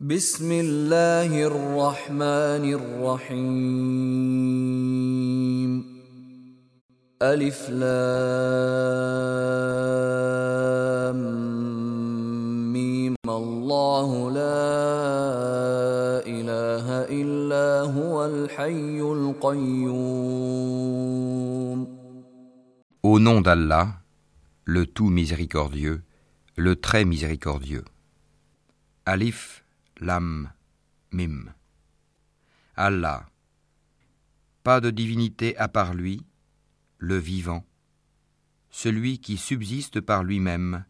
بسم الله الرحمن الرحيم ألف لام ميم الله لا إله إلا هو الحي القيوم Au nom d'Allah, le tout miséricordieux, le très miséricordieux. Alif, Lam, Mim. Allah. Pas de divinité à part lui, le vivant, celui qui subsiste par lui-même,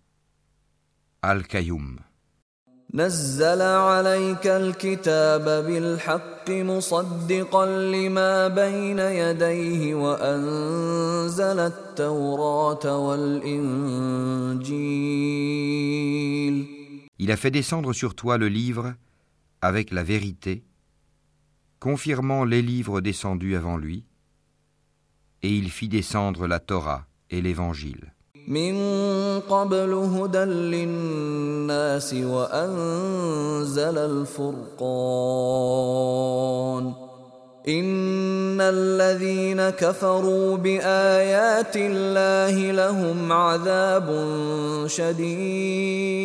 Al-Qayyum. نزل عليك الكتاب بالحق مصدقا لما بين يديه وأنزل التوراة والإنجيل Il a fait descendre sur toi le livre avec la vérité, confirmant les livres descendus avant lui, et il fit descendre la Torah et l'Évangile. من قبل هدى للناس وأنزل الفرقان إن الذين كفروا بآيات الله لهم عذاب شديد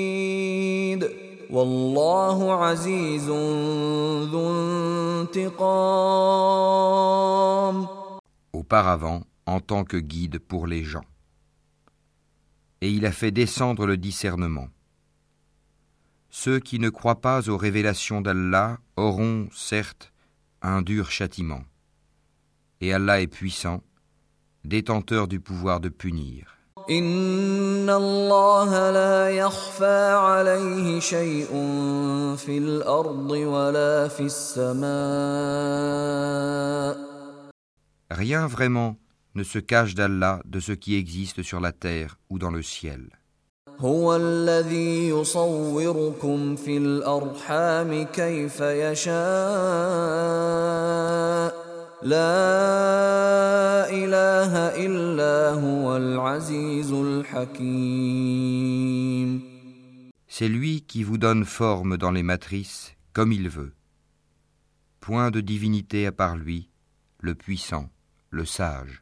والله عزيز ذو انتقام Auparavant, en tant que guide pour les gens. Et il a fait descendre le discernement. Ceux qui ne croient pas aux révélations d'Allah auront, certes, un dur châtiment. Et Allah est puissant, détenteur du pouvoir de punir. Rien vraiment ne se cache d'Allah de ce qui existe sur la terre ou dans le ciel. هو الذي يصوركم في الأرحام كيف يشاء لا إله إلا هو العزيز الحكيم C'est lui qui vous donne forme dans les matrices comme il veut. Point de divinité à part lui, le puissant, le sage.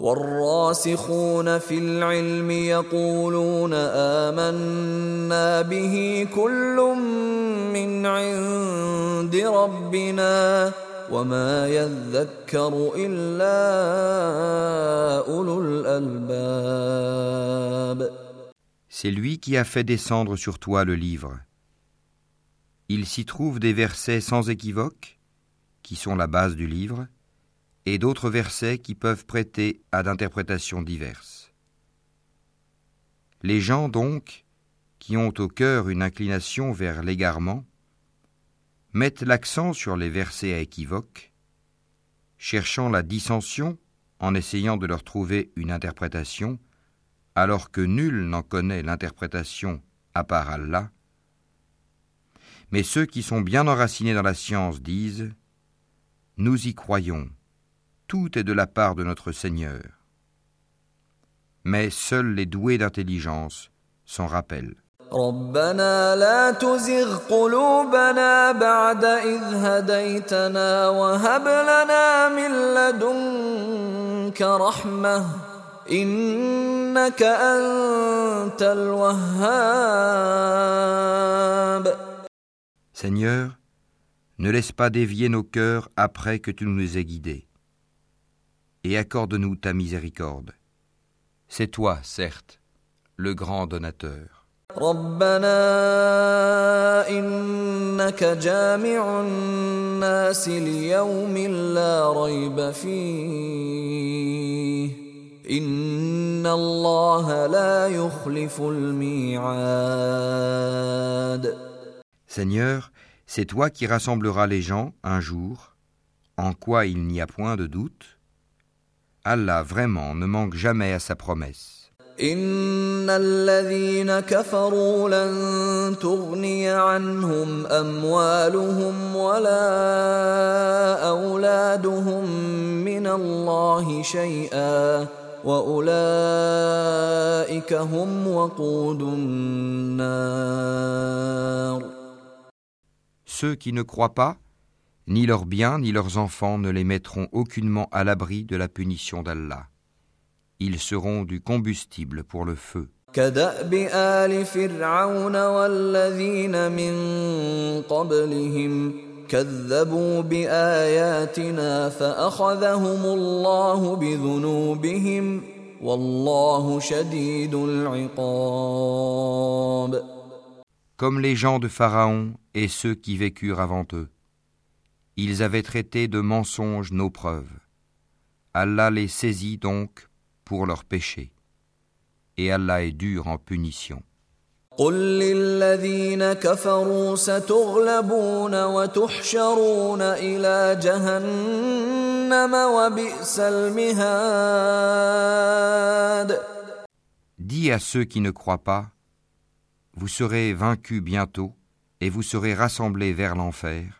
والراسخون في العلم يقولون آمنا به كل من عند ربنا وما يذكر إلا أولو الألباب C'est lui qui a fait descendre sur toi le livre. Il s'y trouve des versets sans équivoque, qui sont la base du livre, et d'autres versets qui peuvent prêter à d'interprétations diverses. Les gens donc, qui ont au cœur une inclination vers l'égarement, mettent l'accent sur les versets à équivoque, cherchant la dissension en essayant de leur trouver une interprétation, alors que nul n'en connaît l'interprétation à part Allah. Mais ceux qui sont bien enracinés dans la science disent Nous y croyons, tout est de la part de notre Seigneur. Mais seuls les doués d'intelligence s'en rappellent. ربنا لا تزغ قلوبنا بعد إذ هديتنا وهب لنا من لدنك رحمة إنك أنت الوهاب Seigneur, ne laisse pas dévier nos cœurs après que tu nous aies guidés, et accorde-nous ta miséricorde. C'est toi, certes, le grand donateur. ربنا إنك جامع الناس ليوم لا ريب فيه إن الله لا يخلف الميعاد Seigneur, c'est toi qui rassembleras les gens un jour, en quoi il n'y a point de doute. Allah vraiment ne manque jamais à sa promesse. إن الذين كفروا لن تغني عنهم أموالهم ولا أولادهم من الله شيئا وأولئك هم وقود النار Ceux qui ne croient pas, ni leurs biens ni leurs enfants ne les mettront aucunement à l'abri de la punition d'Allah. Ils seront du combustible pour le feu. كدأب آل فرعون والذين من قبلهم كذبوا بآياتنا فأخذهم الله بذنوبهم والله شديد العقاب Comme les gens de Pharaon et ceux qui vécurent avant eux. Ils avaient traité de mensonges nos preuves. Allah les saisit donc pour leurs péchés. Et Allah est dur en punition. قل للذين كفروا ستغلبون وتحشرون إلى جهنم وبئس المهاد Dis à ceux qui ne croient pas, vous serez vaincus bientôt et vous serez rassemblés vers l'enfer,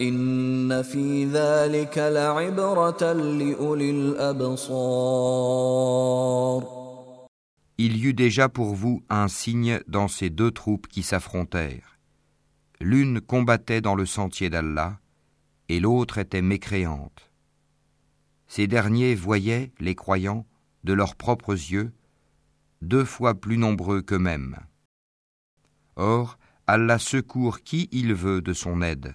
إن في ذلك لعبرة لأولي الأبصار Il y eut déjà pour vous un signe dans ces deux troupes qui s'affrontèrent. L'une combattait dans le sentier d'Allah, et l'autre était mécréante. Ces derniers voyaient, les croyants, de leurs propres yeux, deux fois plus nombreux qu'eux-mêmes. Or, Allah secourt qui il veut de son aide.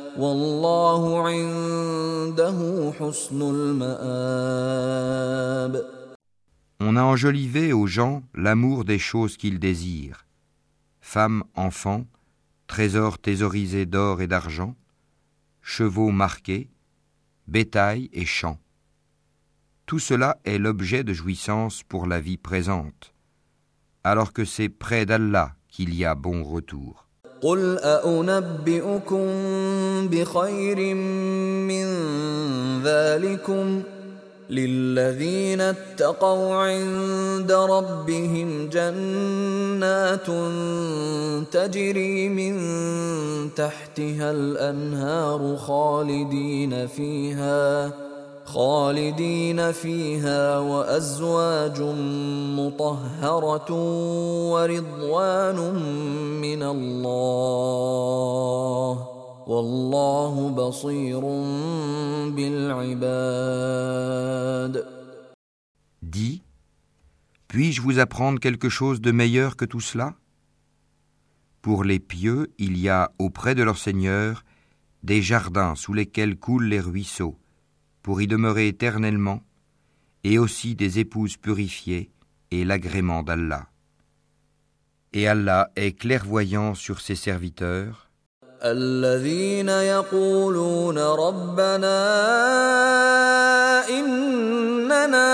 On a enjolivé aux gens l'amour des choses qu'ils désirent. Femmes, enfants, trésors thésaurisés d'or et d'argent, chevaux marqués, bétail et champs. Tout cela est l'objet de jouissance pour la vie présente, alors que c'est près d'Allah qu'il y a bon retour. قل أأنبئكم بخير من ذلكم للذين اتقوا عند ربهم جنات تجري من تحتها الأنهار خالدين فيها خالدين فيها وأزواج مطهرة ورضوان من الله والله بصير بالعباد Dis, puis-je vous apprendre quelque chose de meilleur que tout cela Pour les pieux, il y a auprès de leur Seigneur des jardins sous lesquels coulent les ruisseaux, pour y demeurer éternellement, et aussi des épouses purifiées et l'agrément d'Allah. Et Allah est clairvoyant sur ses serviteurs, الذين يقولون ربنا إننا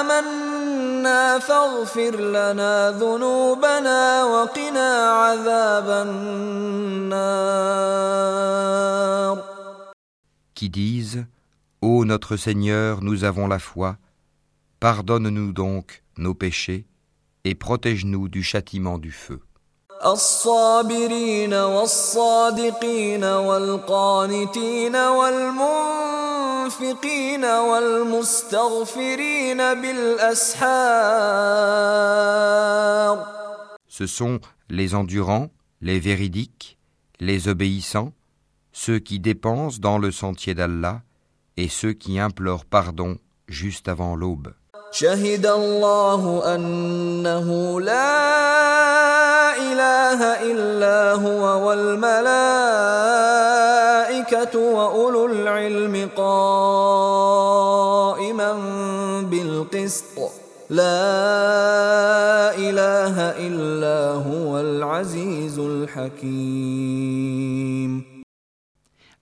آمنا فاغفر واغفر لنا ذنوبنا وقنا عذاب النار qui disent Ô notre Seigneur, nous avons la foi, pardonne-nous donc nos péchés et protège-nous du châtiment du feu. الصابرين والصادقين والقانتين والمنفقين والمستغفرين بالأسحار Ce sont les endurants, les véridiques, les obéissants, ceux qui dépensent dans le sentier d'Allah et ceux qui implorent pardon juste avant l'aube. شهد الله أنه لا إله إلا هو والملائكة وأولو العلم قائما بالقسط لا إله إلا هو العزيز الحكيم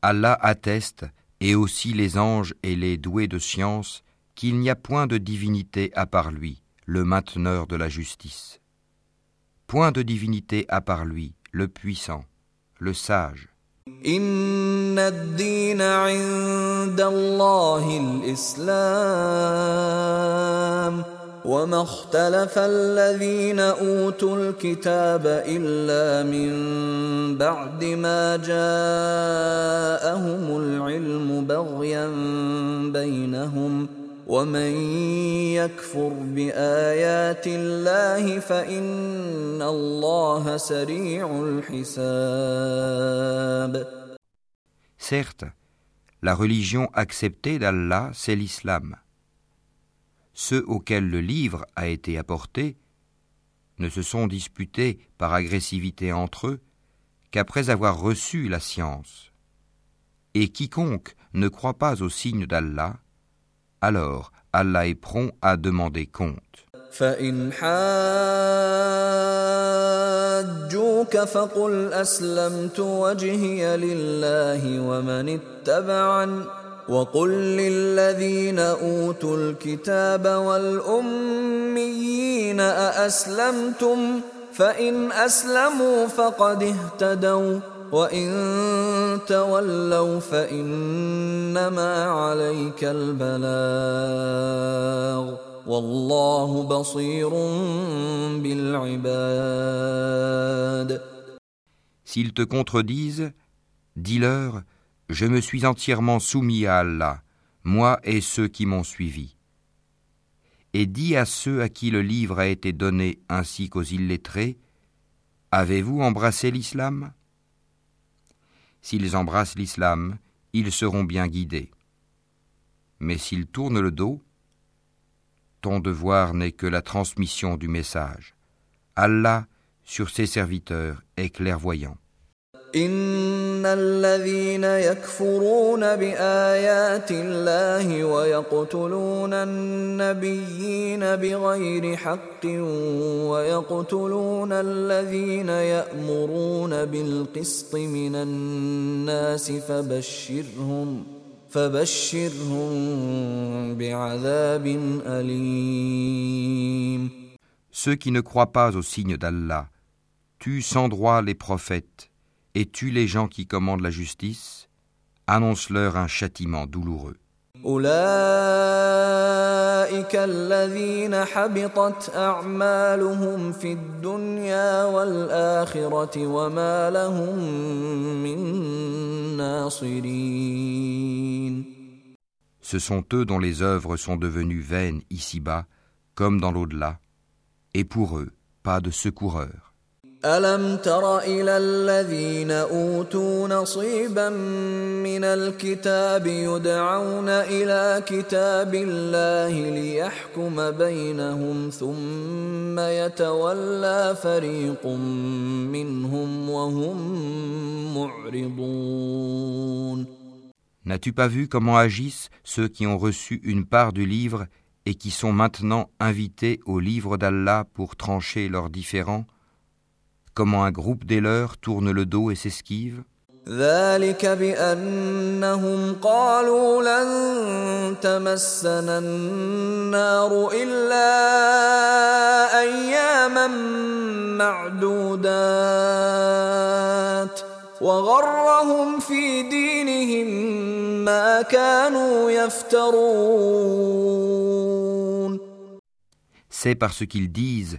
Allah atteste, et aussi les anges et les doués de science, qu'il n'y a point de divinité à part lui, le mainteneur de la justice. Point de divinité à part lui, le puissant, le sage. وما اختلف الذين أوتوا الكتاب إلا من بعد ما جاءهم العلم بغيا بينهم ومن يكفر بآيات الله فإن الله سريع الحساب Certes, la religion acceptée d'Allah, c'est l'islam. Ceux auxquels le livre a été apporté ne se sont disputés par agressivité entre eux qu'après avoir reçu la science. Et quiconque ne croit pas au signe d'Allah, alors Allah est prompt à demander compte. فإن حاجوك فقل أسلمت وجهي لله ومن اتبعن وقل للذين أوتوا الكتاب والأميين أأسلمتم؟ فإن أسلموا فقد اهتدوا وإن تولوا فإنما عليك البلاغ. والله بصير بالعباد. S'ils te contredisent, dis-leur Je me suis entièrement soumis à Allah, moi et ceux qui m'ont suivi. Et dis à ceux à qui le livre a été donné ainsi qu'aux illettrés Avez-vous embrassé l'islam? S'ils embrassent l'islam, ils seront bien guidés. Mais s'ils tournent le dos, ton devoir n'est que la transmission du message. Allah, sur ses serviteurs, est clairvoyant. إن الذين يكفرون بآيات الله ويقتلون النبيين بغير حق ويقتلون الذين يأمرون بالقسط من الناس فبشرهم فبشرهم بعذاب أليم Ceux qui ne croient pas au signe d'Allah tuent sans droit les prophètes. et tue les gens qui commandent la justice, annonce-leur un châtiment douloureux. Ce sont eux dont les œuvres sont devenues vaines ici-bas, comme dans l'au-delà, et pour eux, pas de secoureur. ألم تر إلى الذين أوتوا نصيبا من الكتاب يدعون إلى كتاب الله ليحكم بينهم ثم يتولى فريق منهم وهم معرضون N'as-tu pas vu comment agissent ceux qui ont reçu une part du livre et qui sont maintenant invités au livre d'Allah pour trancher leurs différends Comment un groupe des leurs tourne le dos et s'esquive ذلك بأنهم قالوا لن تمسنا النار إلا أياما معدودات وغرهم في دينهم ما كانوا يفترون C'est parce qu'ils disent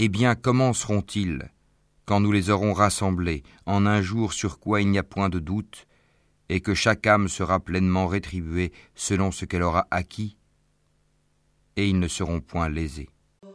Eh bien, comment seront-ils quand nous les aurons rassemblés en un jour sur quoi il n'y a point de doute, et que chaque âme sera pleinement rétribuée selon ce qu'elle aura acquis, et ils ne seront point lésés.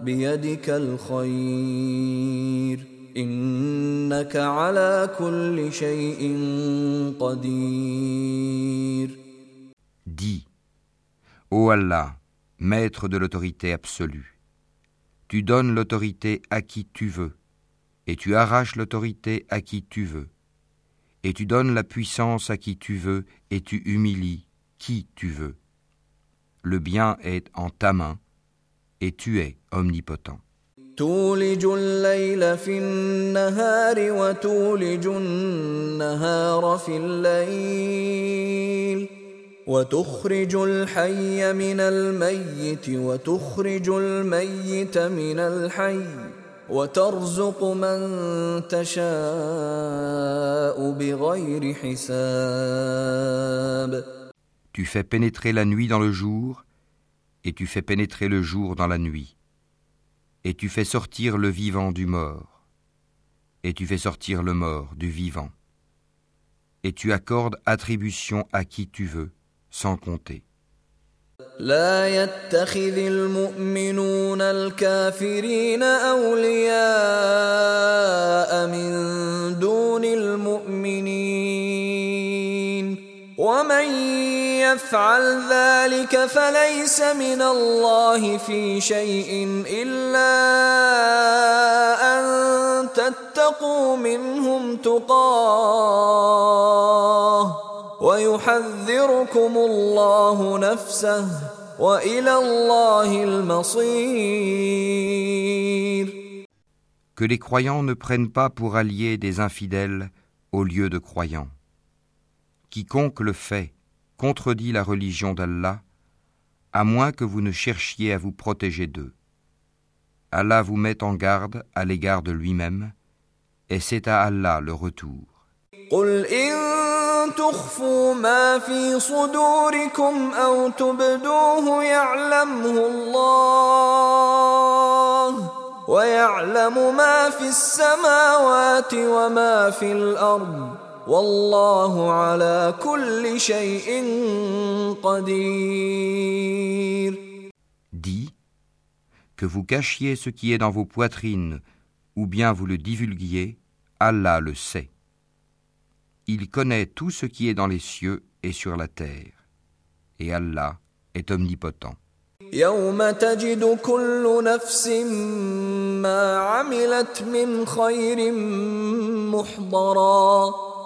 بيدك الخير إنك على كل شيء قدير Dis, Ô Allah, maître de l'autorité absolue, tu donnes l'autorité à qui tu veux, et tu arraches l'autorité à qui tu veux, et tu donnes la puissance à qui tu veux, et tu humilies qui tu veux. Le bien est en ta main, et tu es omnipotent. تولج الليل في النهار وتولج النهار في الليل وتخرج الحي من الميت وتخرج الميت من الحي وترزق من تشاء بغير حساب Tu fais pénétrer la nuit dans le jour, et tu fais pénétrer le jour dans la nuit. Et tu fais sortir le vivant du mort, et tu fais sortir le mort du vivant. Et tu accordes attribution à qui tu veux, sans compter. لا يتخذ المؤمنون الكافرين أولياء من دون المؤمنين ومن يفعل ذلك فليس من الله في شيء إلا أن تتقوا منهم تقاه ويحذركم الله نفسه وإلى الله المصير Que les croyants ne prennent pas pour alliés des infidèles au lieu de croyants. Quiconque le fait contredit la religion d'Allah, à moins que vous ne cherchiez à vous protéger d'eux. Allah vous met en garde à l'égard de lui-même, et c'est à Allah le retour. قل إن تخفوا ما في صدوركم أو تبدوه يعلمه الله ويعلم ما في السماوات وما في الأرض والله على كل شيء قدير Dis que vous cachiez ce qui est dans vos poitrines ou bien vous le divulguiez, Allah le sait. Il connaît tout ce qui est dans les cieux et sur la terre. Et Allah est omnipotent. يوم تجد كل نفس ما عملت من خير محضرا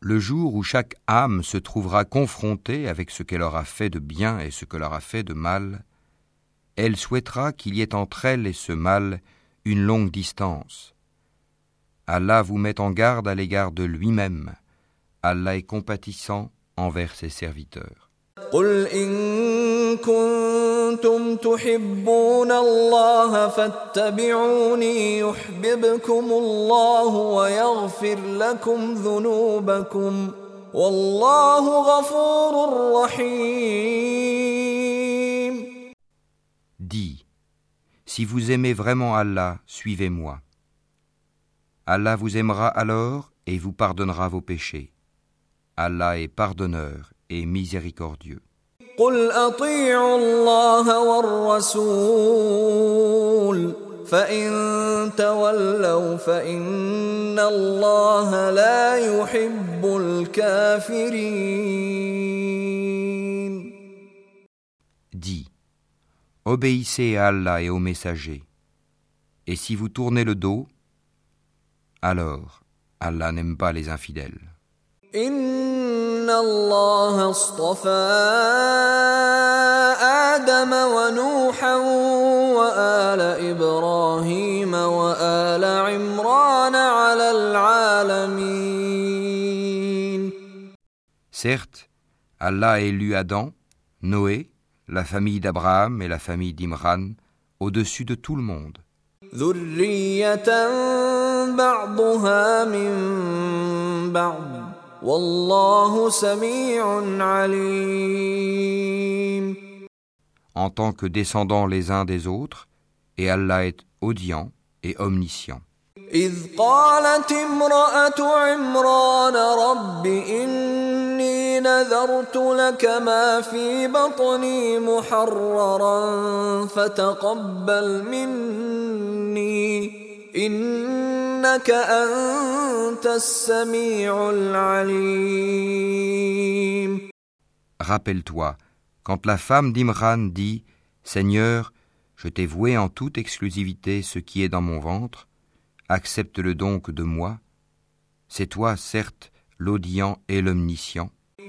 Le jour où chaque âme se trouvera confrontée avec ce qu'elle aura fait de bien et ce qu'elle aura fait de mal, elle souhaitera qu'il y ait entre elle et ce mal une longue distance. Allah vous met en garde à l'égard de lui-même. Allah est compatissant envers ses serviteurs. قل إن كنتم تحبون الله فاتبعوني يحببكم الله ويغفر لكم ذنوبكم والله غفور رحيم Dis, si vous aimez vraiment Allah, suivez-moi. Allah vous aimera alors et vous pardonnera vos péchés. Allah est pardonneur et miséricordieux. قل أطيعوا الله والرسول فإن تولوا فإن الله لا يحب الكافرين Dis, obéissez à Allah et aux messagers. Et si vous tournez le dos, alors Allah n'aime pas les infidèles. إن الله اصطفى آدم ونوحا وآل إبراهيم وآل عمران على العالمين Certes, Allah a élu Adam, Noé, la famille d'Abraham et la famille d'Imran au-dessus de tout le monde. ذرية بعضها من بعض en tant que descendants les uns des autres, et Allah est audient et omniscient. إذ قالت امرأة عمران رب إني نذرت لك ما في بطني محررا فتقبل مني إنك أنت السميع العليم Rappelle-toi, quand la femme d'Imran dit Seigneur, je t'ai voué en toute exclusivité ce qui est dans mon ventre, accepte-le donc de moi. C'est toi, certes, l'audient et l'omniscient.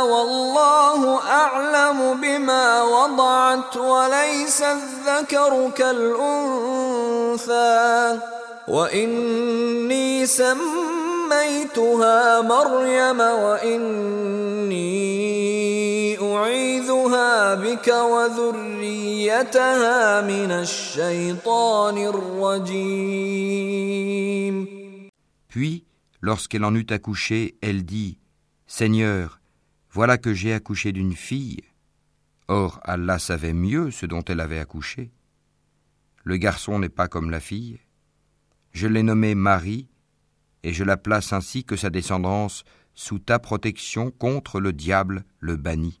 والله أعلم بما وضعت وليس الذكر كالأنثى وإني سميتها مريم وإني أعيذها بك وذريتها من الشيطان الرجيم Puis, lorsqu'elle en eut accouché, elle dit Seigneur, voilà que j'ai accouché d'une fille. Or, Allah savait mieux ce dont elle avait accouché. Le garçon n'est pas comme la fille. Je l'ai nommée Marie, et je la place ainsi que sa descendance sous ta protection contre le diable, le banni.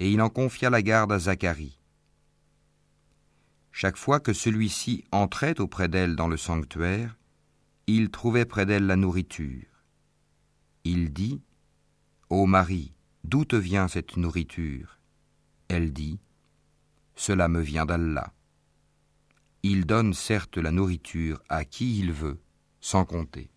et il en confia la garde à Zacharie. Chaque fois que celui-ci entrait auprès d'elle dans le sanctuaire, il trouvait près d'elle la nourriture. Il dit Ô Marie, d'où te vient cette nourriture? Elle dit Cela me vient d'Allah. Il donne certes la nourriture à qui il veut, sans compter.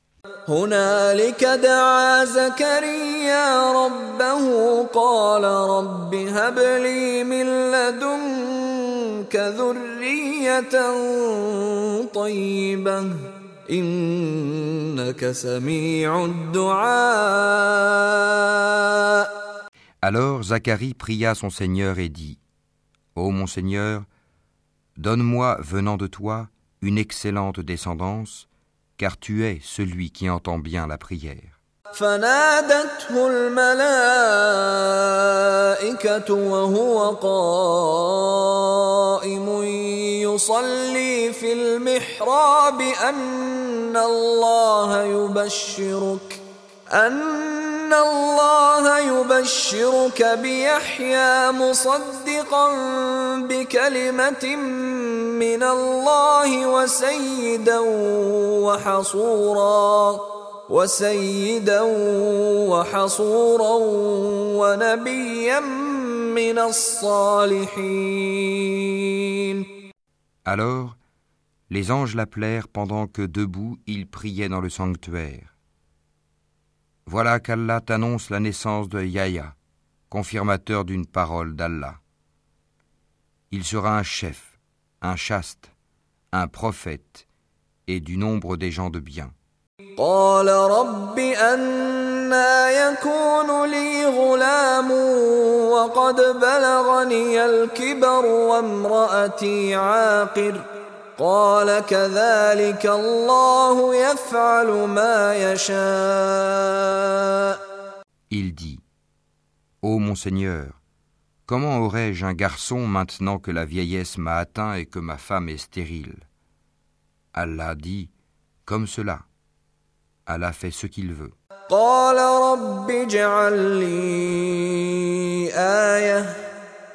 هنالك دعا زكريا ربه قال رب هب لي من لدنك ذرية طيبة إنك سميع الدعاء Alors Zacharie pria son Seigneur et dit Ô mon Seigneur, donne-moi, venant de toi, une excellente descendance, car tu es celui qui entend bien la prière. فنادته الملائكة وهو قائم يصلي في المحراب أن الله يبشرك أن الله يبشرك بيحيى مصدقا بكلمة من الله وسيدا وحصورا وسيدا وحصورا ونبيا من الصالحين Alors, les anges l'appelèrent pendant que debout il priait dans le sanctuaire. Voilà qu'Allah t'annonce la naissance de Yahya, confirmateur d'une parole d'Allah. Il sera un chef, un chaste, un prophète, et du nombre des gens de bien. قال رب أنا يكون لي غلام وقد بلغني الكبر وامرأتي عاقر قال كذلك الله يفعل ما يشاء Il dit Ô mon Seigneur, comment aurais-je un garçon maintenant que la vieillesse m'a atteint et que ma femme est stérile Allah dit Comme cela. Allah fait ce qu'il veut. قال رب اجعل لي آية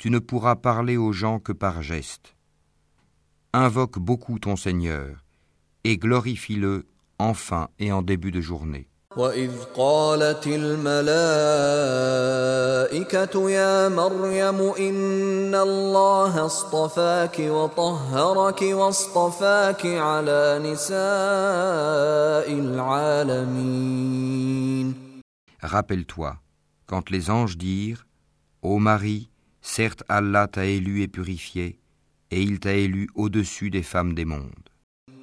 tu ne pourras parler aux gens que par geste. Invoque beaucoup ton Seigneur et glorifie-le en fin et en début de journée. وإذ قالت الملائكة يا مريم إن الله اصطفاك وطهرك واصطفاك على نساء العالمين Rappelle-toi, quand les anges dirent Ô Marie, certes Allah t'a élu et purifié, et il t'a élu au-dessus des femmes des mondes.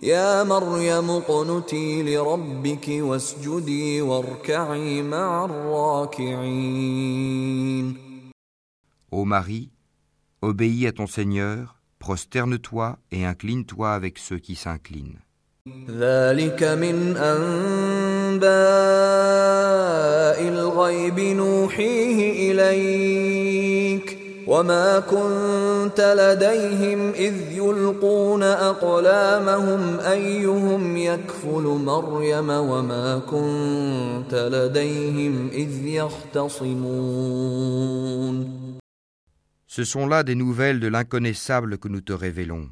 يا مريم اقنتي لربك واسجدي واركعي مع الراكعين Ô Marie, obéis à ton Seigneur, prosterne-toi et incline-toi avec ceux qui s'inclinent. ذلك من أنباء الغيب نوحيه إليك وما كنت لديهم إذ يلقون أقلامهم أيهم يكفل مريم وما كنت لديهم إذ يختصمون Ce sont là des nouvelles de l'inconnaissable que nous te révélons.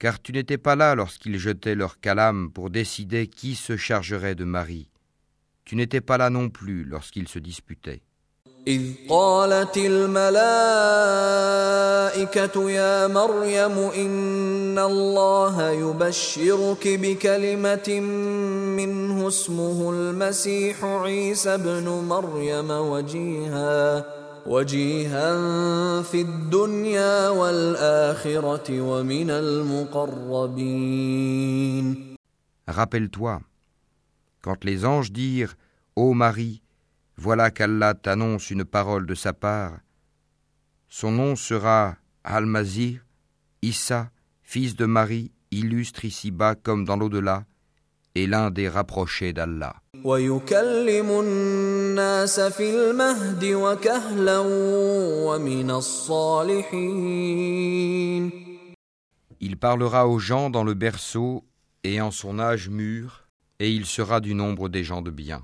Car tu n'étais pas là lorsqu'ils jetaient leur calame pour décider qui se chargerait de Marie. Tu n'étais pas là non plus lorsqu'ils se disputaient. إذ قالت الملائكة يا مريم إن الله يبشرك بكلمة منه اسمه المسيح عيسى ابن مريم وجيها وجيها في الدنيا والآخرة ومن المقربين. Rappelle-toi, quand les anges dirent Ô Marie, Voilà qu'Allah t'annonce une parole de sa part. Son nom sera Al-Mazir, Issa, fils de Marie, illustre ici-bas comme dans l'au-delà, et l'un des rapprochés d'Allah. Il parlera aux gens dans le berceau et en son âge mûr, et il sera du nombre des gens de bien.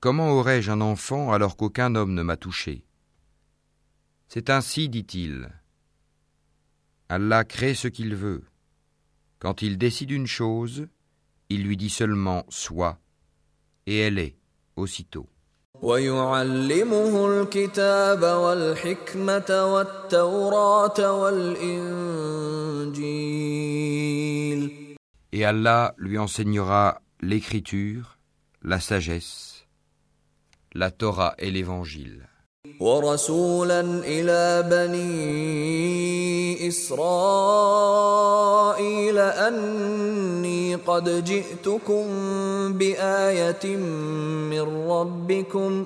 Comment aurais-je un enfant alors qu'aucun homme ne m'a touché? C'est ainsi, dit-il. Allah crée ce qu'il veut. Quand il décide une chose, il lui dit seulement soit, et elle est aussitôt. Et Allah lui enseignera l'écriture, la sagesse la Torah et l'évangile. ورسولا إلى بني إسرائيل أني قد جئتكم بآية من ربكم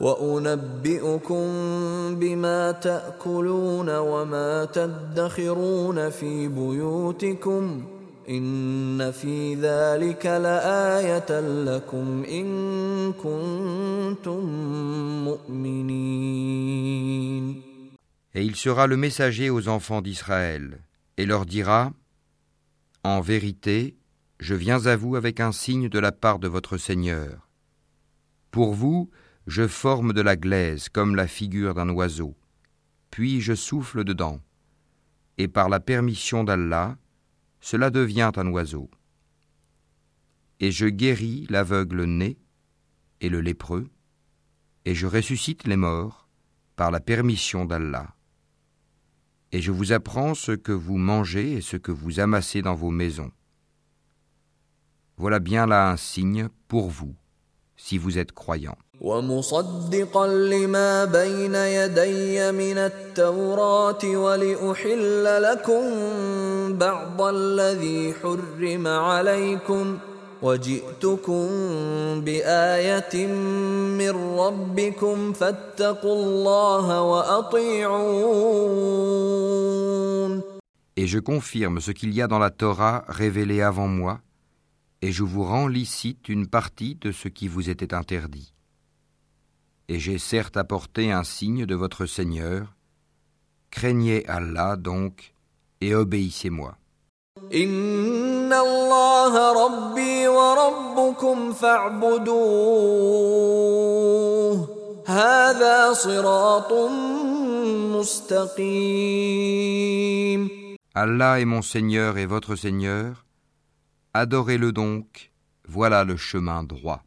وأنبئكم بما تأكلون وما تدخرون في بيوتكم إن في ذلك لآية لكم إن كنتم مؤمنين Et il sera le messager aux enfants d'Israël, et leur dira En vérité, je viens à vous avec un signe de la part de votre Seigneur. Pour vous, je forme de la glaise comme la figure d'un oiseau, puis je souffle dedans, et par la permission d'Allah, cela devient un oiseau. Et je guéris l'aveugle né et le lépreux, et je ressuscite les morts par la permission d'Allah et je vous apprends ce que vous mangez et ce que vous amassez dans vos maisons. Voilà bien là un signe pour vous, si vous êtes Et je confirme ce qu'il y a dans la Torah révélé avant moi, et je vous rends licite une partie de ce qui vous était interdit et j'ai certes apporté un signe de votre Seigneur. Craignez Allah donc et obéissez-moi. Allah est mon Seigneur et votre Seigneur. Adorez-le donc, voilà le chemin droit.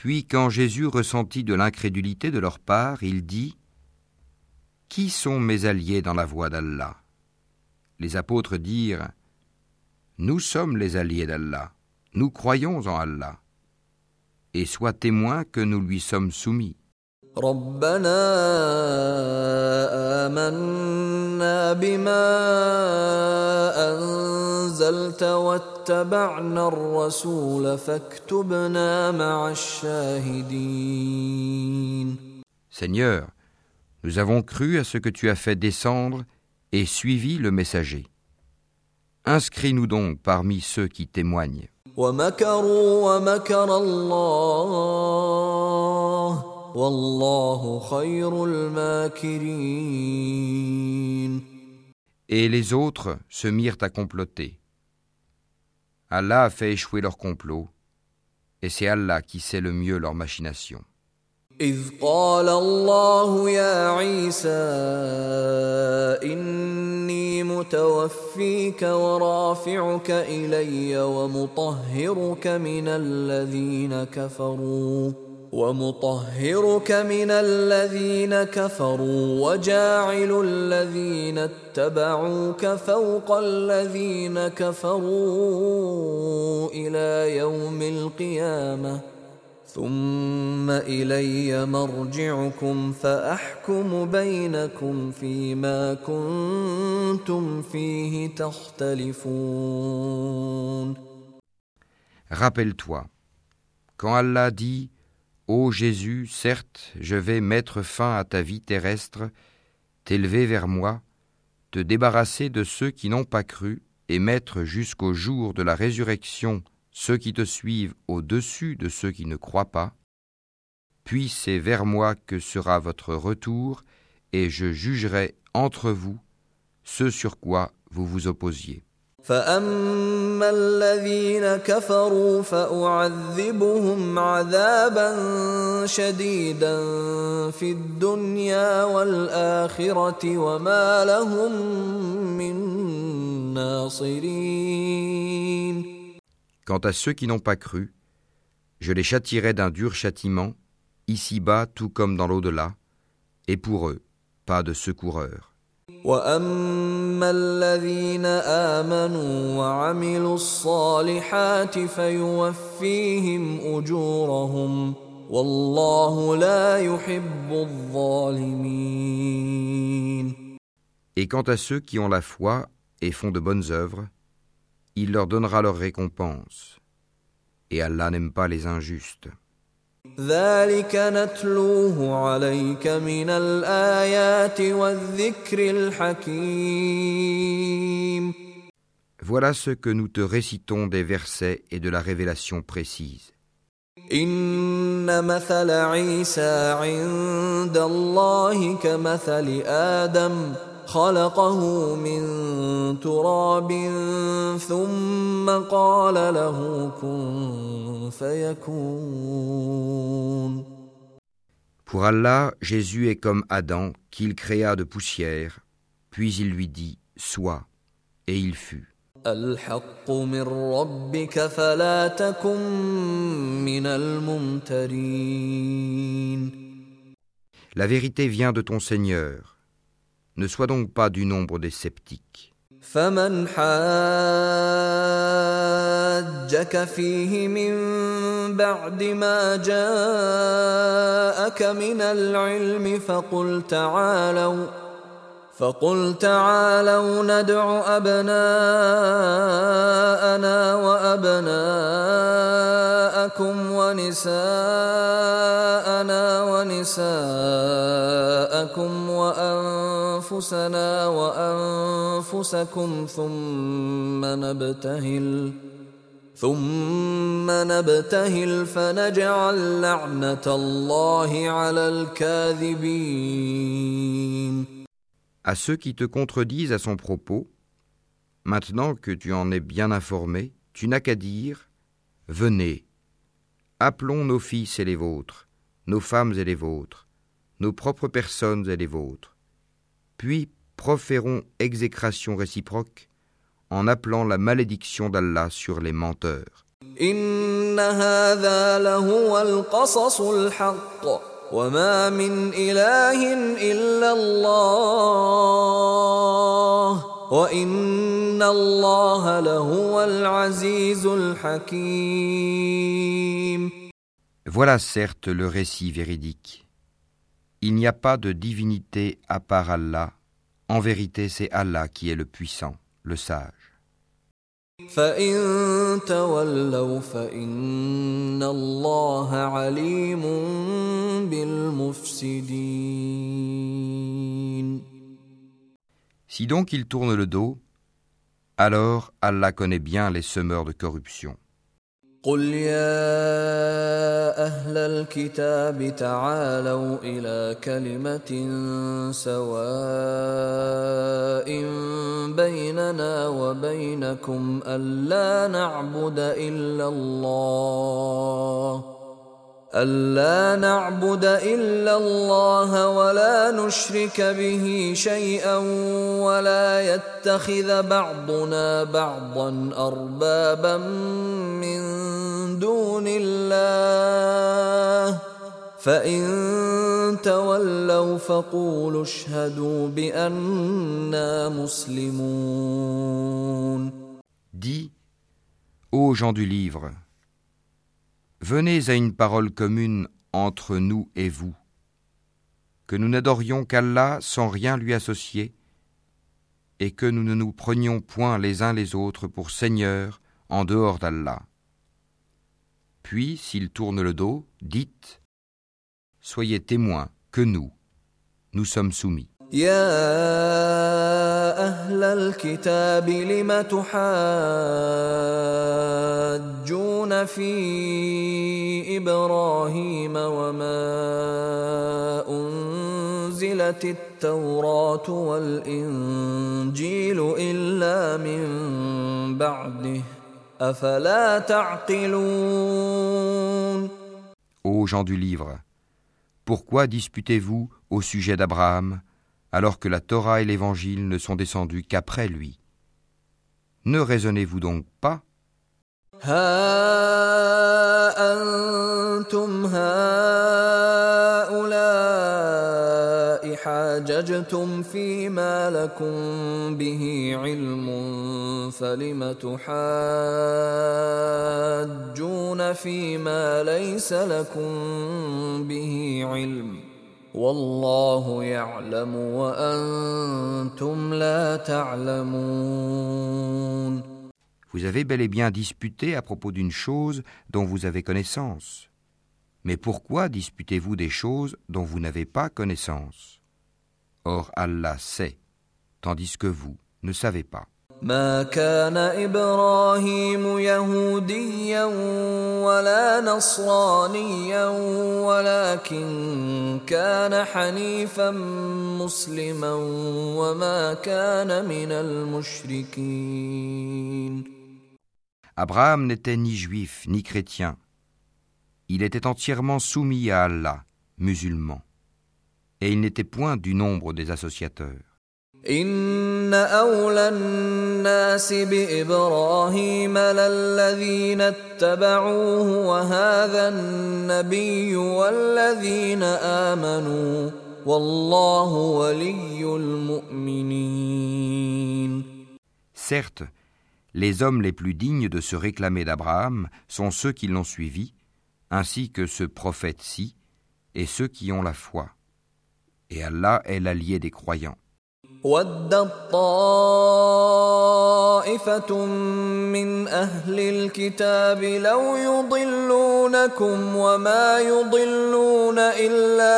Puis quand Jésus ressentit de l'incrédulité de leur part, il dit Qui sont mes alliés dans la voie d'Allah? Les apôtres dirent Nous sommes les alliés d'Allah, nous croyons en Allah, et sois témoin que nous lui sommes soumis. Seigneur, nous avons cru à ce que tu as fait descendre et suivi le messager. Inscris-nous donc parmi ceux qui témoignent. Et les autres se mirent à comploter. Allah a fait échouer leur complot, et c'est Allah qui sait le mieux leur machination. إذ قال الله يا عيسى إني متوفيك ورافعك إلي ومطهرك من الذين كفروا ومطهرك من الذين كفروا وجاعل الذين اتبعوك فوق الذين كفروا إلى يوم القيامة. ثم إلي مرجعكم فأحكم بينكم فيما كنتم فيه تختلفون. Rappelle-toi, quand Allah dit Ô Jésus, certes, je vais mettre fin à ta vie terrestre, t'élever vers moi, te débarrasser de ceux qui n'ont pas cru, et mettre jusqu'au jour de la résurrection ceux qui te suivent au-dessus de ceux qui ne croient pas, puis c'est vers moi que sera votre retour, et je jugerai entre vous ce sur quoi vous vous opposiez. فأما الذين كفروا فأعذبهم عذابا شديدا في الدنيا والآخرة وما لهم من ناصرين Quant à ceux qui n'ont pas cru, je les châtierai d'un dur châtiment, ici-bas tout comme dans l'au-delà, et pour eux, pas de secoureurs. واما الذين امنوا وعملوا الصالحات فيوفيهم اجورهم والله لا يحب الظالمين Et quant à ceux qui ont la foi et font de bonnes œuvres, il leur donnera leur récompense. Et Allah n'aime pas les injustes. ذلك نتلوه عليك من الايات والذكر الحكيم Voilà ce que nous te récitons des versets et de la révélation précise. ان مثل عيسى عند الله كمثل ادم خلقه من تراب ثم قال له كن فيكون Pour Allah, Jésus est comme Adam qu'il créa de poussière, puis il lui dit Sois, et il fut. الحق من ربك فلا تكن من الممترين La vérité vient de ton Seigneur. Ne sois donc pas du nombre des sceptiques. فمن حاجك فيه من بعد ما جاءك من العلم فقل تعالوا فقل تعالوا ندع أبناءنا وأبناءكم ونساءنا ونساءكم وأنفسنا وأنفسكم ثم نبتهل ثم نبتهل فنجعل لعنة الله على الكاذبين À ceux qui te contredisent à son propos, maintenant que tu en es bien informé, tu n'as qu'à dire Venez, appelons nos fils et les vôtres, nos femmes et les vôtres, nos propres personnes et les vôtres. Puis proférons exécration réciproque en appelant la malédiction d'Allah sur les menteurs. إن هذا لهو القصص الحق وما من إله إلا الله وإن الله لهو العزيز الحكيم Voilà certes le récit véridique. Il n'y a pas de divinité à part Allah. En vérité, c'est Allah qui est le puissant, le sage. Si donc il tourne le dos, alors Allah connaît bien les semeurs de corruption. قل يا أهل الكتاب تعالوا إلى كلمه سواء بيننا وبينكم الا نعبد الا الله ألا نعبد إلا الله ولا نشرك به شيئا ولا يتخذ بعضنا بعضا أربابا من دون الله. فإن تولوا فقولوا اشهدوا بأننا مسلمون. Dis, ô gens du livre, Venez à une parole commune entre nous et vous, que nous n'adorions qu'Allah sans rien lui associer, et que nous ne nous prenions point les uns les autres pour seigneurs en dehors d'Allah. Puis, s'ils tournent le dos, dites Soyez témoins que nous, nous sommes soumis. يا أهل الكتاب لم تحاجون في إبراهيم وما أنزلت التوراة والإنجيل إلا من بعده أفلا تعقلون؟ Ô gens du livre, pourquoi disputez-vous au sujet d'Abraham? Alors que la Torah et l'Évangile ne sont descendus qu'après lui. Ne raisonnez-vous donc pas? Vous avez bel et bien disputé à propos d'une chose dont vous avez connaissance. Mais pourquoi disputez-vous des choses dont vous n'avez pas connaissance? Or Allah sait, tandis que vous ne savez pas. ما كان ابراهيم يهوديا ولا نصرانيا ولكن كان حنيفا مسلما وما كان من المشركين Abraham n'était ni juif ni chrétien. Il était entièrement soumis à Allah, musulman, et il n'était point du nombre des associateurs. إن أولى الناس بإبراهيم للذين اتبعوه وهذا النبي والذين آمنوا والله ولي المؤمنين Certes, les hommes les plus dignes de se réclamer d'Abraham sont ceux qui l'ont suivi, ainsi que ce prophète-ci, et ceux qui ont la foi. Et Allah est l'allié des croyants. ودت طائفة من أهل الكتاب لو يضلونكم وما يضلون إلا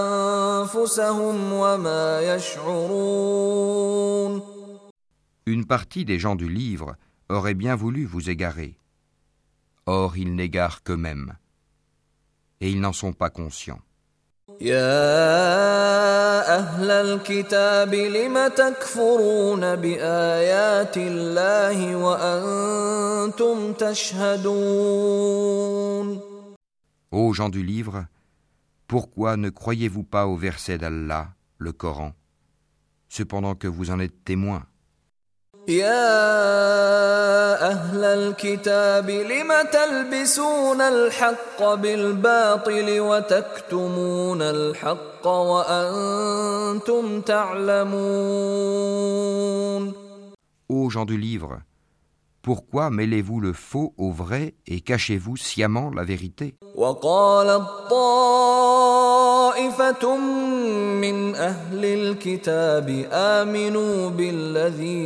أنفسهم وما يشعرون Une partie des gens du livre aurait bien voulu vous égarer. Or, ils n'égarent qu'eux-mêmes. Et ils n'en sont pas conscients. يا أهل الكتاب لم تكفرون بآيات الله وأنتم تشهدون Ô gens du livre, pourquoi ne croyez-vous pas au verset d'Allah, le Coran, cependant que vous en êtes témoins يا أهل الكتاب لم تلبسون الحق بالباطل وتكتمون الحق وأنتم تعلمون؟ Ô gens du livre, pourquoi mêlez-vous le faux au vrai et cachez-vous sciemment la vérité وقال طائفة من أهل الكتاب آمنوا بالذي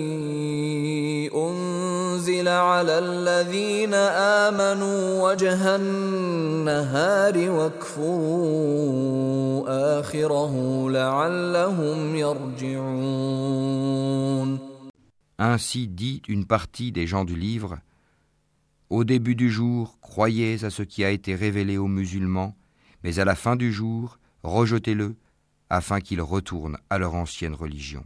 أنزل على الذين آمنوا وجه النهار واكفروا آخره لعلهم يرجعون Ainsi dit une partie des gens du livre, Au début du jour, croyez à ce qui a été révélé aux musulmans, mais à la fin du jour, rejetez-le, afin qu'ils retournent à leur ancienne religion.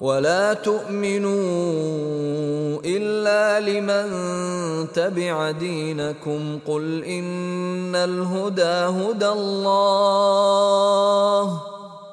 ولا تؤمنوا الا لمن تبع دينكم قل ان الهدى هدى الله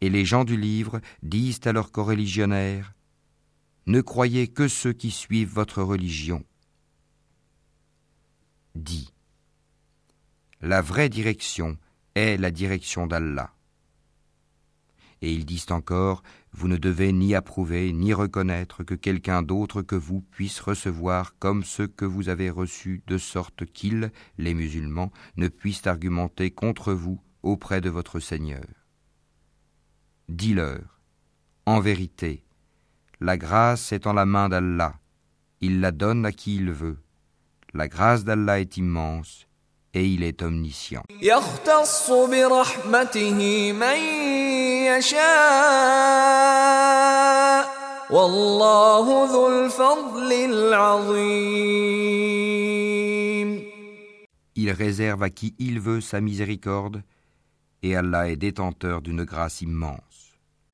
Et les gens du livre disent à leurs coreligionnaires Ne croyez que ceux qui suivent votre religion. Dis La vraie direction est la direction d'Allah. Et ils disent encore Vous ne devez ni approuver ni reconnaître que quelqu'un d'autre que vous puisse recevoir comme ceux que vous avez reçus, de sorte qu'ils, les musulmans, ne puissent argumenter contre vous auprès de votre Seigneur. Dis-leur, en vérité, la grâce est en la main d'Allah, il la donne à qui il veut. La grâce d'Allah est immense et il est omniscient. يختص برحمته من يشاء والله ذو الفضل العظيم Il réserve à qui il veut sa miséricorde et Allah est détenteur d'une grâce immense.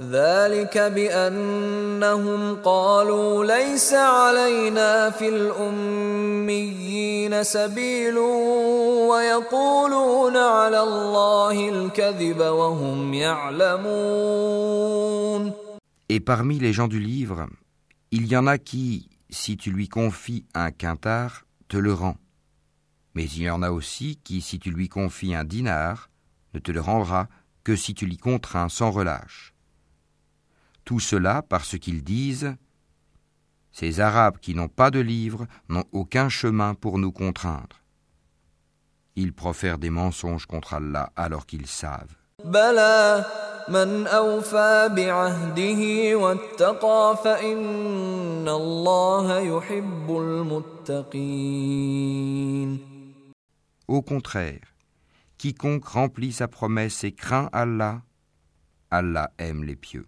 ذلك بأنهم قالوا ليس علينا في الأميين سبيل ويقولون على الله الكذب وهم يعلمون Et parmi les gens du livre, il y en a qui, si tu lui confies un quintard, te le rend. Mais il y en a aussi qui, si tu lui confies un dinar, ne te le rendra que si tu l'y contrains sans relâche. Tout cela parce qu'ils disent Ces Arabes qui n'ont pas de livre n'ont aucun chemin pour nous contraindre. Ils profèrent des mensonges contre Allah alors qu'ils savent. Au contraire, quiconque remplit sa promesse et craint Allah, Allah aime les pieux.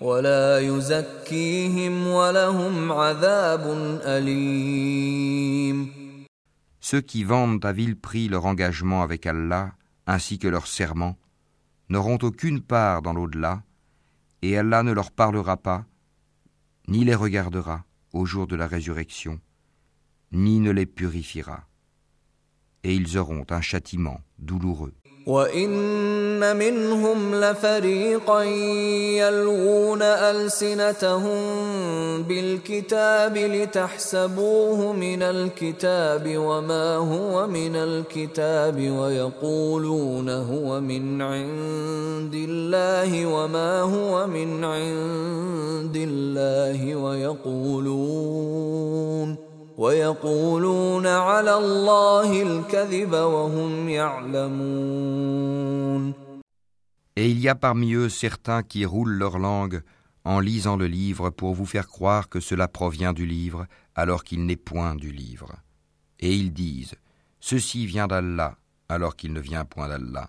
ولا يزكيهم ولهم عذاب أليم Ceux qui vendent à vil prix leur engagement avec Allah, ainsi que leur serment, n'auront aucune part dans l'au-delà, et Allah ne leur parlera pas, ni les regardera au jour de la résurrection, ni ne les purifiera. Et ils auront un châtiment douloureux. وإن منهم لفريقا يلوون ألسنتهم بالكتاب لتحسبوه من الكتاب وما هو من الكتاب ويقولون هو من عند الله وما هو من عند الله ويقولون ويقولون على الله الكذب وهم يعلمون Et il y a parmi eux certains qui roulent leur langue en lisant le livre pour vous faire croire que cela provient du livre alors qu'il n'est point du livre. Et ils disent Ceci vient d'Allah alors qu'il ne vient point d'Allah.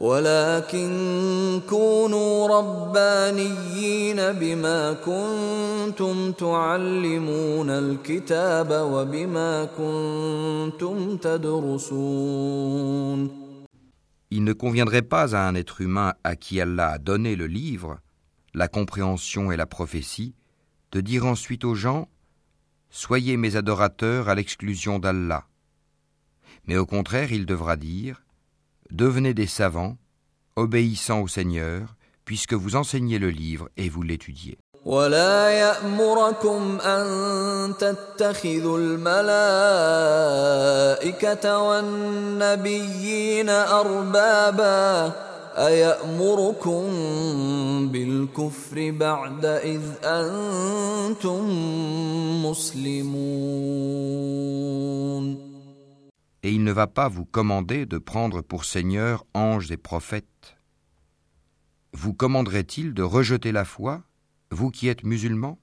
ولكن كونوا ربانيين بما كنتم تعلمون الكتاب وبما كنتم تدرسون Il ne conviendrait pas à un être humain à qui Allah a donné le livre, la compréhension et la prophétie, de dire ensuite aux gens Soyez mes adorateurs à l'exclusion d'Allah. Mais au contraire, il devra dire Devenez des savants, obéissant au Seigneur, puisque vous enseignez le livre et vous l'étudiez. ولا يأمركم أن تتخذوا الملائكة والنبيين أربابا أيأمركم بالكفر بعد إذ أنتم مسلمون Et il ne va pas vous commander de prendre pour Seigneur anges et prophètes. Vous commanderait-il de rejeter la foi, vous qui êtes musulmans?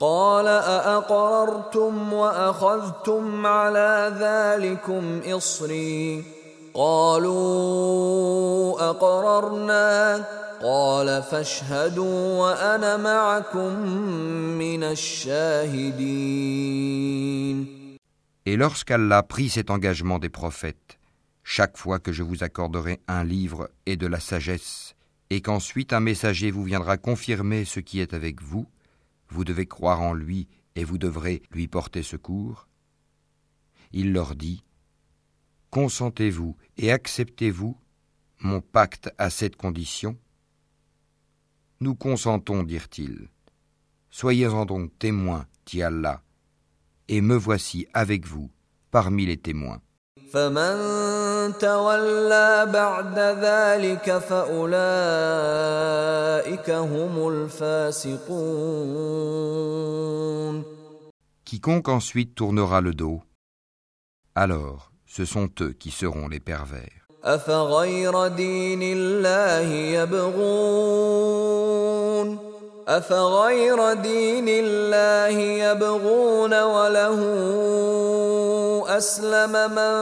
قال أأقررتم وأخذتم على ذلكم إصري قالوا أقررنا قال فاشهدوا وأنا معكم من الشاهدين Et lorsqu'Allah prit cet engagement des prophètes, chaque fois que je vous accorderai un livre et de la sagesse, et qu'ensuite un messager vous viendra confirmer ce qui est avec vous, vous devez croire en lui et vous devrez lui porter secours. Il leur dit, Consentez-vous et acceptez-vous mon pacte à cette condition? Nous consentons, dirent-ils. Soyez-en donc témoins, dit et me voici avec vous parmi les témoins. فمن تولى بعد ذلك فأولئك هم الفاسقون Quiconque ensuite tournera le dos, alors ce sont eux qui seront les pervers. أفغير دين الله يبغون أفغير دين الله يبغون وله أسلم من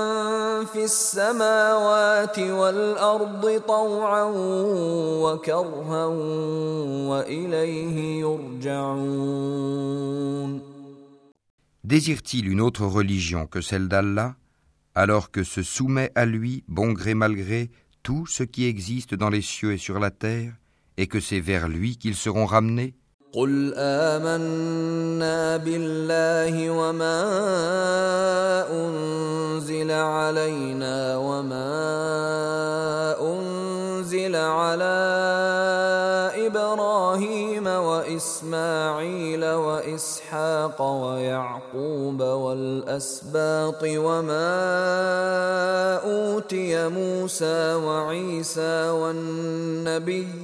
في السماوات والأرض طوعا وكرها وإليه يرجعون Désire-t-il une autre religion que celle d'Allah, alors que se soumet à lui, bon gré mal gré, tout ce qui existe dans les cieux et sur la terre, et que c'est vers lui qu'ils seront ramenés قل آمنا بالله وما أنزل علينا وما أنزل على إبراهيم وإسماعيل وإسحاق ويعقوب والأسباط وما أوتي موسى وعيسى والنبيون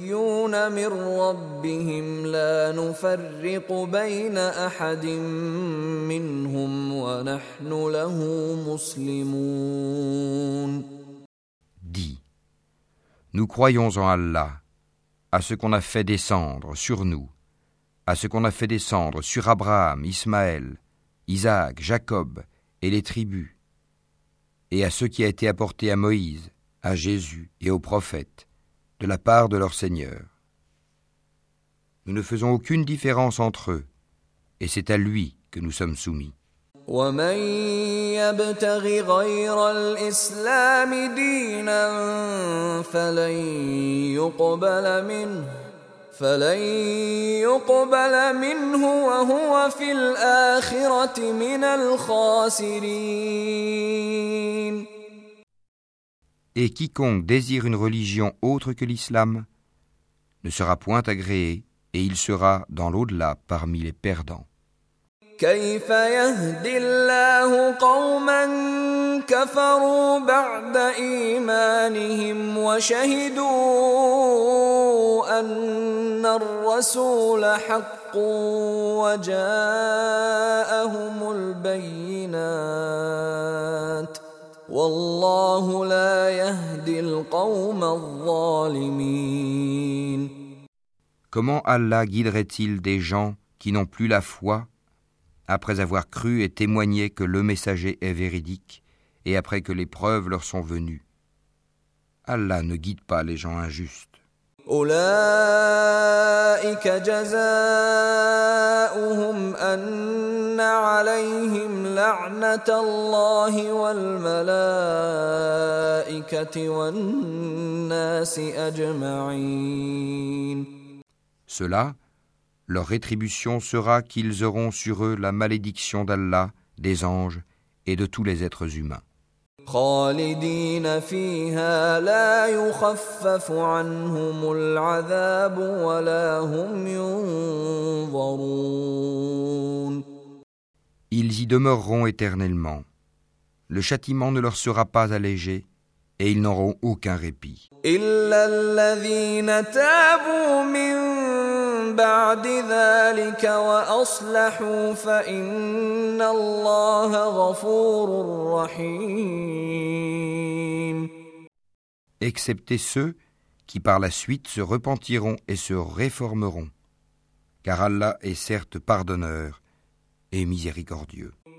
من ربهم لا نفرق بين أحد منهم ونحن له مسلمون. Dis, nous croyons en Allah, à ce qu'on a fait descendre sur nous, à ce qu'on a fait descendre sur Abraham, Ismaël, Isaac, Jacob et les tribus, et à ce qui a été apporté à Moïse, à Jésus et aux prophètes, de la part de leur Seigneur. Nous ne faisons aucune différence entre eux, et c'est à lui que nous sommes soumis. ومن يبتغ غير الإسلام دينا فلن يقبل منه فلن يقبل منه وهو في الآخرة من الخاسرين Et quiconque désire une religion autre que l'islam ne sera point agréé et il sera dans l'au-delà parmi les perdants. كيف يهدي الله قوما كفروا بعد إيمانهم وشهدوا أن الرسول حق وجاءهم البينات والله لا يهدي القوم الظالمين. Comment Allah guiderait-il des gens qui n'ont plus la foi après avoir cru et témoigné que le messager est véridique et après que les preuves leur sont venues Allah ne guide pas les gens injustes. أولئك جزاؤهم أن عليهم لعنة الله والملائكة والناس أجمعين Cela, leur rétribution sera qu'ils auront sur eux la malédiction d'Allah, des anges et de tous les êtres humains. Ils y demeureront éternellement. Le châtiment ne leur sera pas allégé et ils n'auront aucun répit. Excepté ceux qui par la suite se repentiront et se réformeront, car Allah est certes pardonneur et miséricordieux.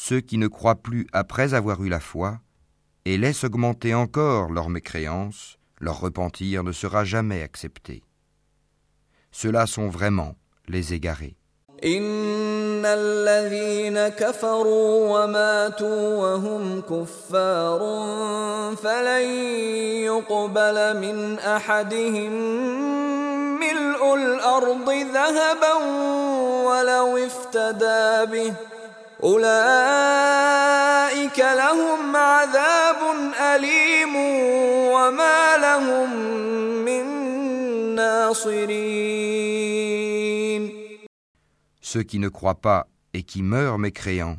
ceux qui ne croient plus après avoir eu la foi et laissent augmenter encore leur mécréance, leur repentir ne sera jamais accepté. Ceux-là sont vraiment les égarés. إن الذين كفروا وماتوا وهم كفار فلن يقبل من أحدهم ملء الأرض ذهبا ولو افتدى به أولئك لهم عذاب أليم وما لهم من ناصرين Ceux qui ne croient pas et qui meurent mécréants,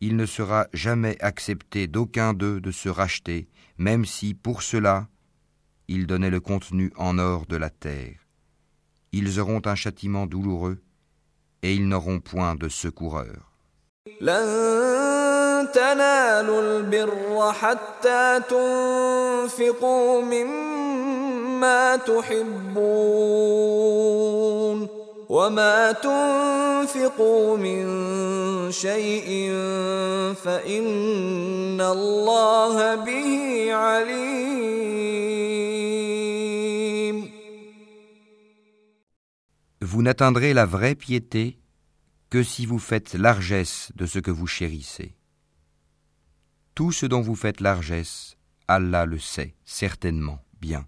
il ne sera jamais accepté d'aucun d'eux de se racheter, même si, pour cela, ils donnaient le contenu en or de la terre. Ils auront un châtiment douloureux, et ils n'auront point de secoureur. لن تنالوا البر حتى تنفقوا مما تحبون وما تنفقوا من شيء فإن الله به عليم. Vous n'atteindrez la vraie piété que si vous faites largesse de ce que vous chérissez. Tout ce dont vous faites largesse, Allah le sait certainement bien.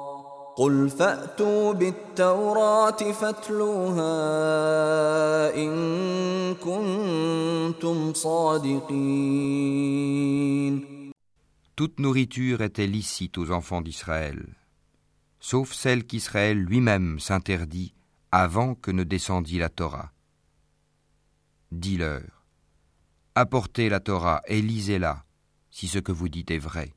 قل فأتوا بالتوراة فاتلوها إن كنتم صادقين Toute nourriture était licite aux enfants d'Israël, sauf celle qu'Israël lui-même s'interdit avant que ne descendît la Torah. Dis-leur, apportez la Torah et lisez-la, si ce que vous dites est vrai.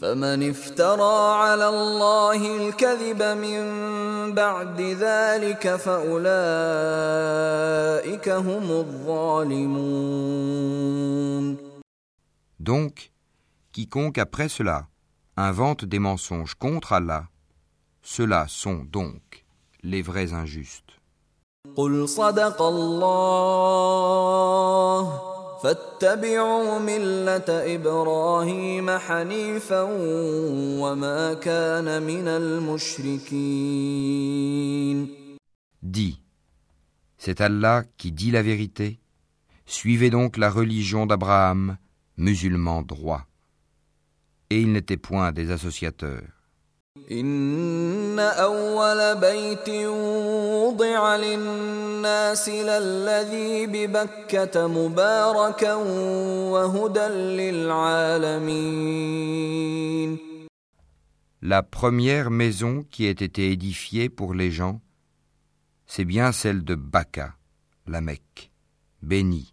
فمن افترى على الله الكذب من بعد ذلك فأولئك هم الظالمون Donc, quiconque après cela invente des mensonges contre Allah, ceux-là sont donc les vrais injustes. قل صدق الله فاتبعوا ملة إبراهيم حنيفا وما كان من المشركين Dis, c'est Allah qui dit la vérité. Suivez donc la religion d'Abraham, musulman droit. Et il n'était point des associateurs. إن أول بيت وضع للناس للذي ببكة مباركا وهدى للعالمين La première maison qui ait été édifiée pour les gens, c'est bien celle de Baka, la Mecque, bénie,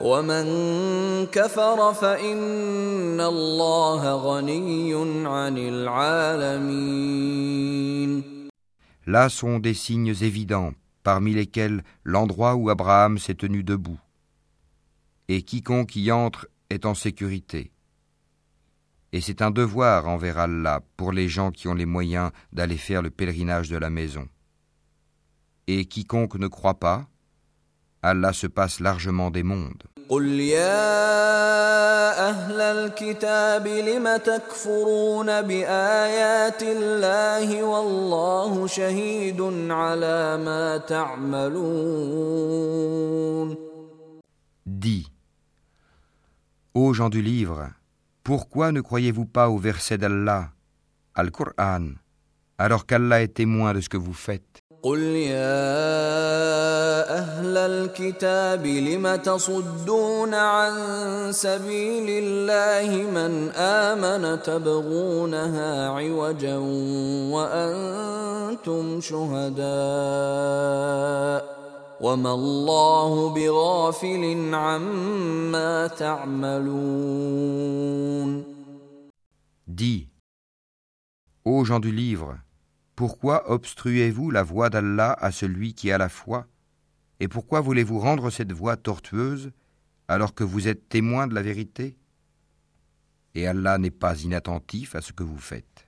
ومن كفر فإن الله غني عن العالمين Là sont des signes évidents, parmi lesquels l'endroit où Abraham s'est tenu debout. Et quiconque y entre est en sécurité. Et c'est un devoir envers Allah pour les gens qui ont les moyens d'aller faire le pèlerinage de la maison. Et quiconque ne croit pas, Allah se passe largement des mondes. قل يا أهل الكتاب لم تكفرون بآيات الله والله شهيد على ما تعملون Dis, ô gens du livre, pourquoi ne croyez-vous pas au verset d'Allah, Al-Qur'an, alors qu'Allah est témoin de ce que vous faites قل يا أهل الكتاب لم تصدون عن سبيل الله من آمن تبغونها عوجا وأنتم شهداء وما الله بغافل عما تعملون. Dis, ô gens du livre, pourquoi obstruez-vous la voie d'Allah à celui qui a la foi? Et pourquoi voulez-vous rendre cette voie tortueuse alors que vous êtes témoin de la vérité? Et Allah n'est pas inattentif à ce que vous faites.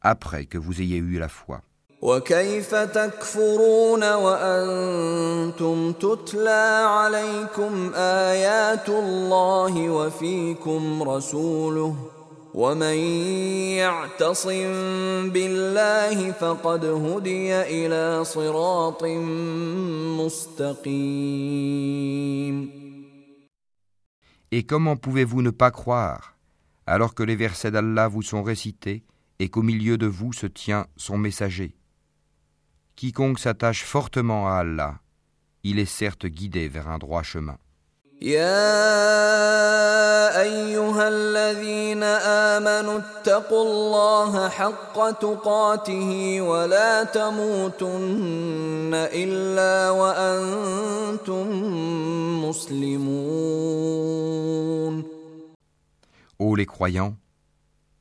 après que vous ayez eu la foi. وكيف تكفرون وانتم تتلى عليكم ايات الله وفيكم رسوله ومن يعتصم بالله فقد هدي الى صراط مستقيم Et comment pouvez-vous ne pas croire, alors que les versets d'Allah vous sont récités et qu'au milieu de vous se tient son messager Quiconque s'attache fortement à Allah, il est certes guidé vers un droit chemin. يا ايها الذين امنوا اتقوا الله حق تقاته ولا تموتن الا وانتم مسلمون Ô les croyants,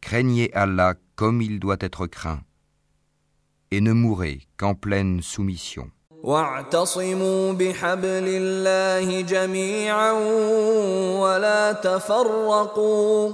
craignez Allah comme il doit être craint, et ne mourrez qu'en pleine soumission. واعتصموا بحبل الله جميعا ولا تفرقوا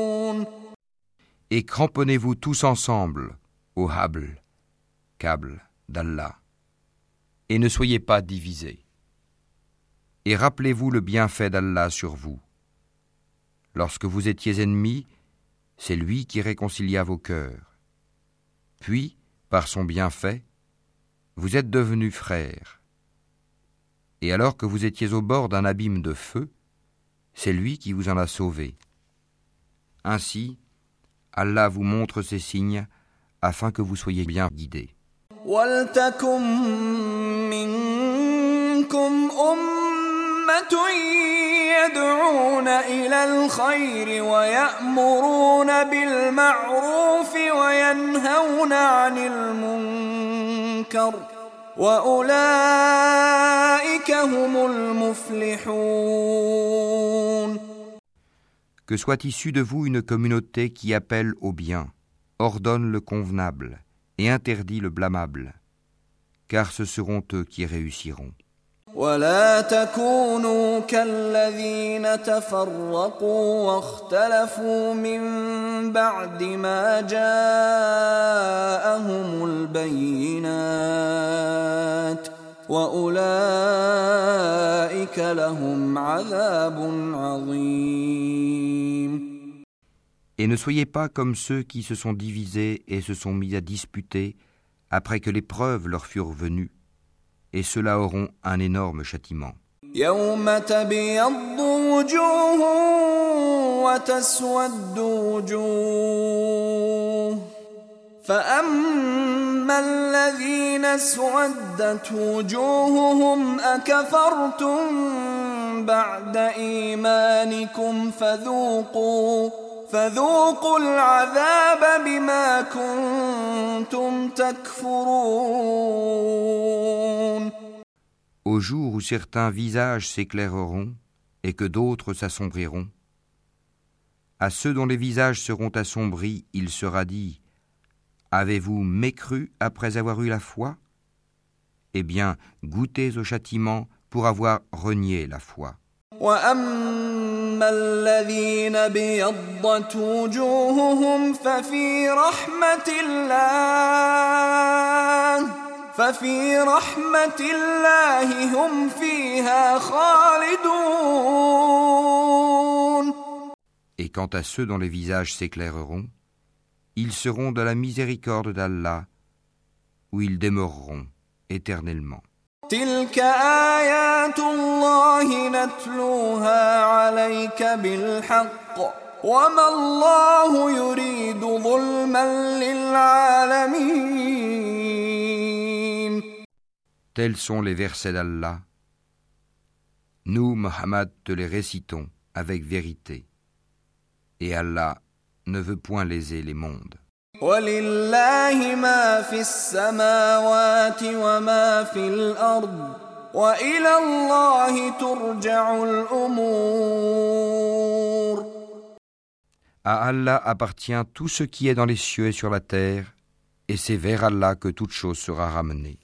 Et cramponnez-vous tous ensemble au habl, câble d'Allah, et ne soyez pas divisés. Et rappelez-vous le bienfait d'Allah sur vous. Lorsque vous étiez ennemis, c'est lui qui réconcilia vos cœurs. Puis, par son bienfait, vous êtes devenus frères. Et alors que vous étiez au bord d'un abîme de feu, c'est lui qui vous en a sauvés. Ainsi, Allah vous montre ces signes afin que vous soyez bien guidés. ولتكن منكم أمة يدعون إلى الخير ويأمرون بالمعروف وينهون عن المنكر وأولئك هم المفلحون Que soit issue de vous une communauté qui appelle au bien, ordonne le convenable et interdit le blâmable, car ce seront eux qui réussiront. ولا تكونوا كالذين تفرقوا واختلفوا من بعد ما جاءهم البينات واولئك لهم عذاب عظيم Et ne soyez pas comme ceux qui se sont divisés et se sont mis à disputer après que les preuves leur furent venues, et ceux-là auront un énorme châtiment. يوم تبيض وجوه وتسود وجوه فأما الذين اسودت وجوههم أكفرتم بعد إيمانكم فذوقوا فذوقوا العذاب بما كنتم تكفرون Au jour où certains visages s'éclaireront et que d'autres s'assombriront, à ceux dont les visages seront assombris, il sera dit Avez-vous mécru après avoir eu la foi? Eh bien, goûtez au châtiment pour avoir renié la foi. Et quant à ceux dont les visages s'éclaireront, ils seront de la miséricorde d'Allah, où ils demeureront éternellement. Tels sont les versets d'Allah. Nous, Mohammed, te les récitons avec vérité. Et Allah ne veut point léser les mondes. ولله ما في السماوات وما في الأرض وإلى الله ترجع الأمور À Allah appartient tout ce qui est dans les cieux et sur la terre, et c'est vers Allah que toute chose sera ramenée.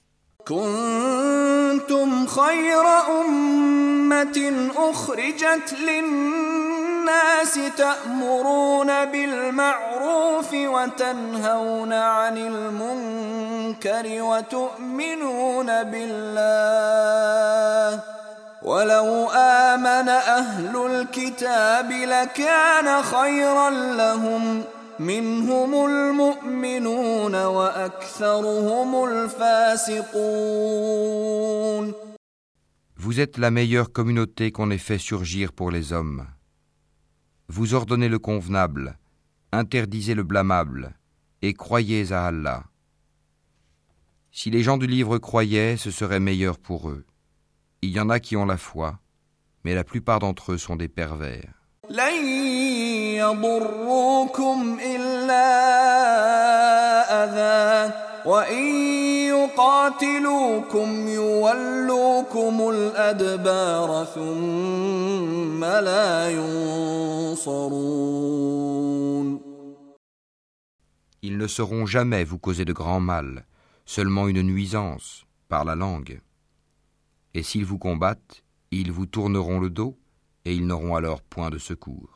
كنتم خير أمة أخرجت للناس تأمرون بالمعروف وتنهون عن المنكر وتؤمنون بالله. ولو آمن أهل الكتاب لكان خيرا لهم. منهم المؤمنون وأكثرهم الفاسقون. Vous êtes la meilleure communauté qu'on ait fait surgir pour les hommes. Vous ordonnez le convenable, interdisez le blâmable, et croyez à Allah. Si les gens du livre croyaient, ce serait meilleur pour eux. Il y en a qui ont la foi, mais la plupart d'entre eux sont des pervers. لن يضروكم إلا أذى وإن يقاتلوكم يولوكم الأدبار ثم لا ينصرون Ils ne sauront jamais vous causer de grand mal, seulement une nuisance, par la langue. Et s'ils vous combattent, ils vous tourneront le dos, et ils n'auront alors point de secours.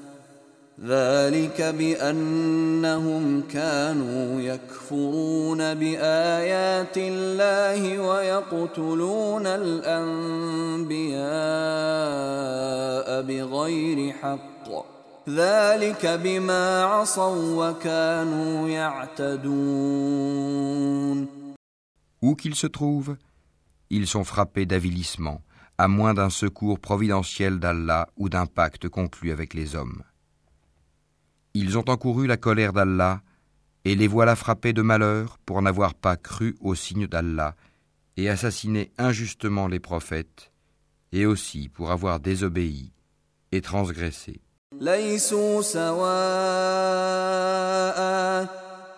ذلك بأنهم كانوا يكفرون بآيات الله ويقتلون الأنبياء بغير حق ذلك بما عصوا وكانوا يعتدون Où qu'ils se trouvent, ils sont frappés d'avilissement, à moins d'un secours providentiel d'Allah ou d'un pacte conclu avec les hommes. Ils ont encouru la colère d'Allah, et les voilà frappés de malheur pour n'avoir pas cru au signe d'Allah, et assassiné injustement les prophètes, et aussi pour avoir désobéi et transgressé.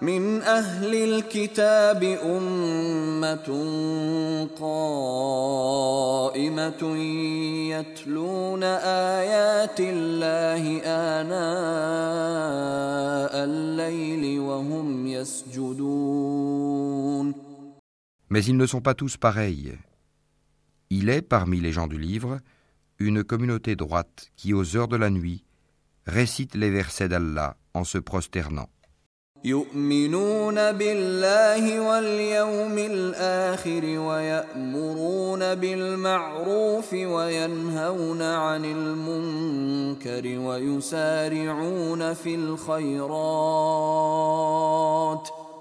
من أهل الكتاب أمة قائمة يتلون آيات الله آناء الليل وهم يسجدون Mais ils ne sont pas tous pareils. Il est, parmi les gens du livre, une communauté droite qui, aux heures de la nuit, récite les versets d'Allah en se prosternant. يؤمنون بالله واليوم الآخر ويأمرون بالمعروف وينهون عن المنكر ويسارعون في الخيرات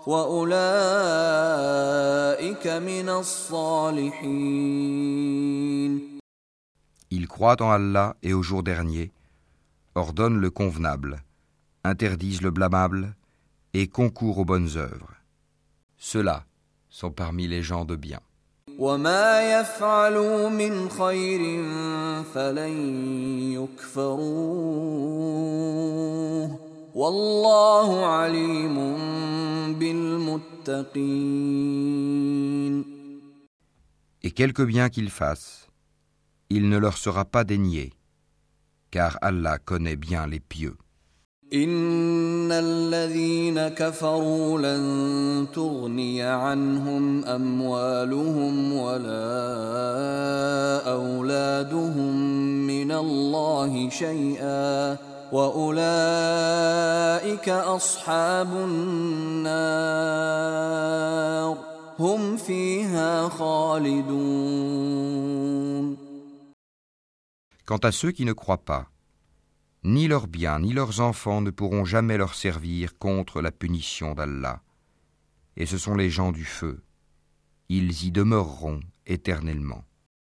وأولئك من الصالحين. Ils croient en Allah et au jour dernier, ordonnent le convenable, interdisent le blâmable, et concourent aux bonnes œuvres. Ceux-là sont parmi les gens de bien. Et quelque bien qu'ils fassent, il ne leur sera pas dénié, car Allah connaît bien les pieux. ان الذين كفروا لن تغني عنهم اموالهم ولا اولادهم من الله شيئا واولئك اصحاب النار هم فيها خالدون Quant à ceux qui ne croient pas, Ni leurs biens ni leurs enfants ne pourront jamais leur servir contre la punition d'Allah. Et ce sont les gens du feu. Ils y demeureront éternellement.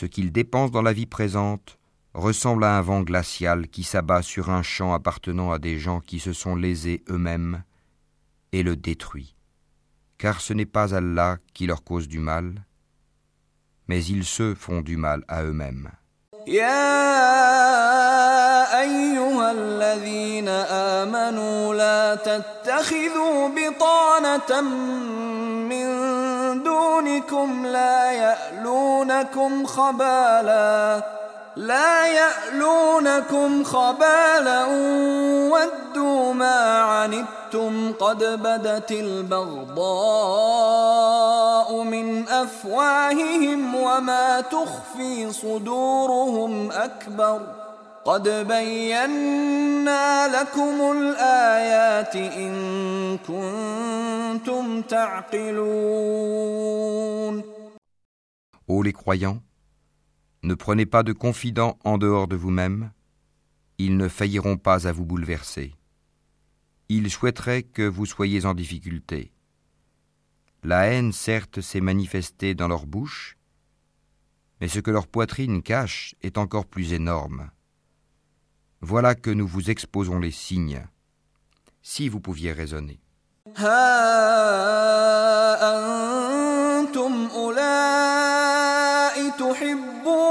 Ce qu'ils dépensent dans la vie présente ressemble à un vent glacial qui s'abat sur un champ appartenant à des gens qui se sont lésés eux-mêmes et le détruit. Car ce n'est pas Allah qui leur cause du mal, mais ils se font du mal à eux-mêmes. دونكم لا يألونكم خبالا لا يألونكم خبالا ودوا ما عنتم قد بدت البغضاء من أفواههم وما تخفي صدورهم أكبر. قد بينا لكم الآيات إن كنتم تعقلون Ô les croyants, ne prenez pas de confidents en dehors de vous-même, ils ne failliront pas à vous bouleverser. Ils souhaiteraient que vous soyez en difficulté. La haine, certes, s'est manifestée dans leur bouche, mais ce que leur poitrine cache est encore plus énorme. Voilà que nous vous exposons les signes, si vous pouviez raisonner.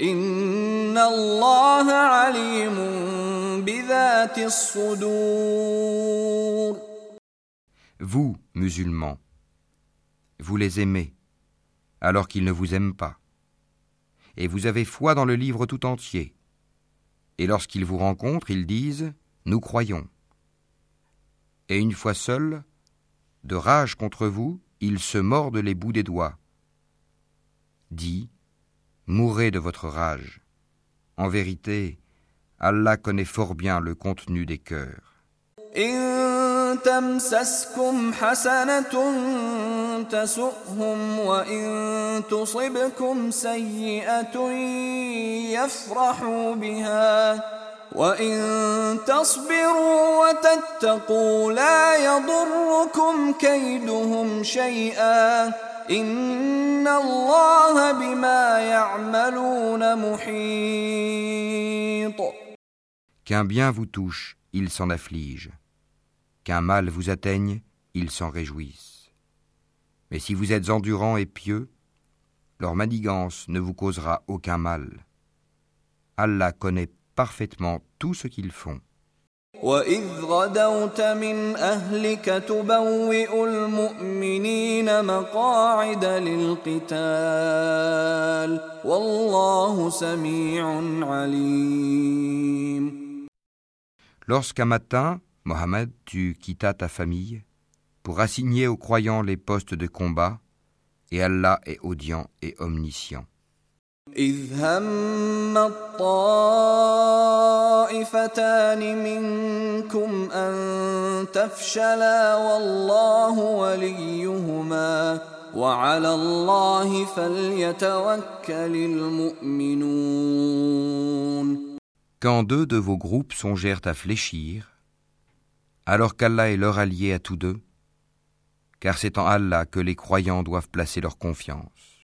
Allah Vous, musulmans, vous les aimez, alors qu'ils ne vous aiment pas. Et vous avez foi dans le livre tout entier. Et lorsqu'ils vous rencontrent, ils disent Nous croyons. Et une fois seuls, de rage contre vous, ils se mordent les bouts des doigts. Mourrez de votre rage. En vérité, Allah connaît fort bien le contenu des cœurs. إن تمسسكم حسنة تسؤهم وإن تصبكم سيئة يفرحوا بها وإن تصبروا وتتقوا لا يضركم كيدهم شيئا Qu'un bien vous touche, il s'en afflige. Qu'un mal vous atteigne, ils s'en réjouissent. Mais si vous êtes endurant et pieux, leur manigance ne vous causera aucun mal. Allah connaît parfaitement tout ce qu'ils font. Lorsqu'un matin, Mohammed, tu quittas ta famille pour assigner aux croyants les postes de combat, et Allah est audient et omniscient. Quand deux de vos groupes songèrent à fléchir, alors qu'Allah est leur allié à tous deux, car c'est en Allah que les croyants doivent placer leur confiance.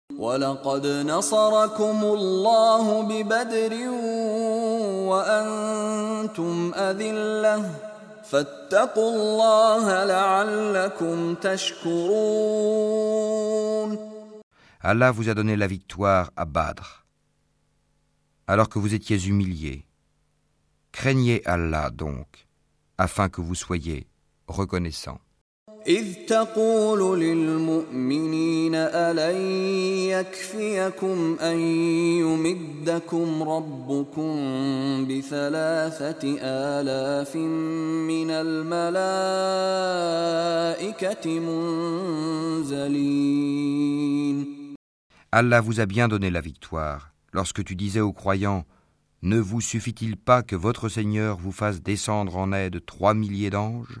Allah vous a donné la victoire à Badr, alors que vous étiez humiliés. Craignez Allah donc, afin que vous soyez reconnaissants. إذ تقول للمؤمنين ألن يكفيكم أن يمدكم ربكم بثلاثة آلاف من الملائكة منزلين Allah vous a bien donné la victoire lorsque tu disais aux croyants Ne vous suffit-il pas que votre Seigneur vous fasse descendre en aide trois milliers d'anges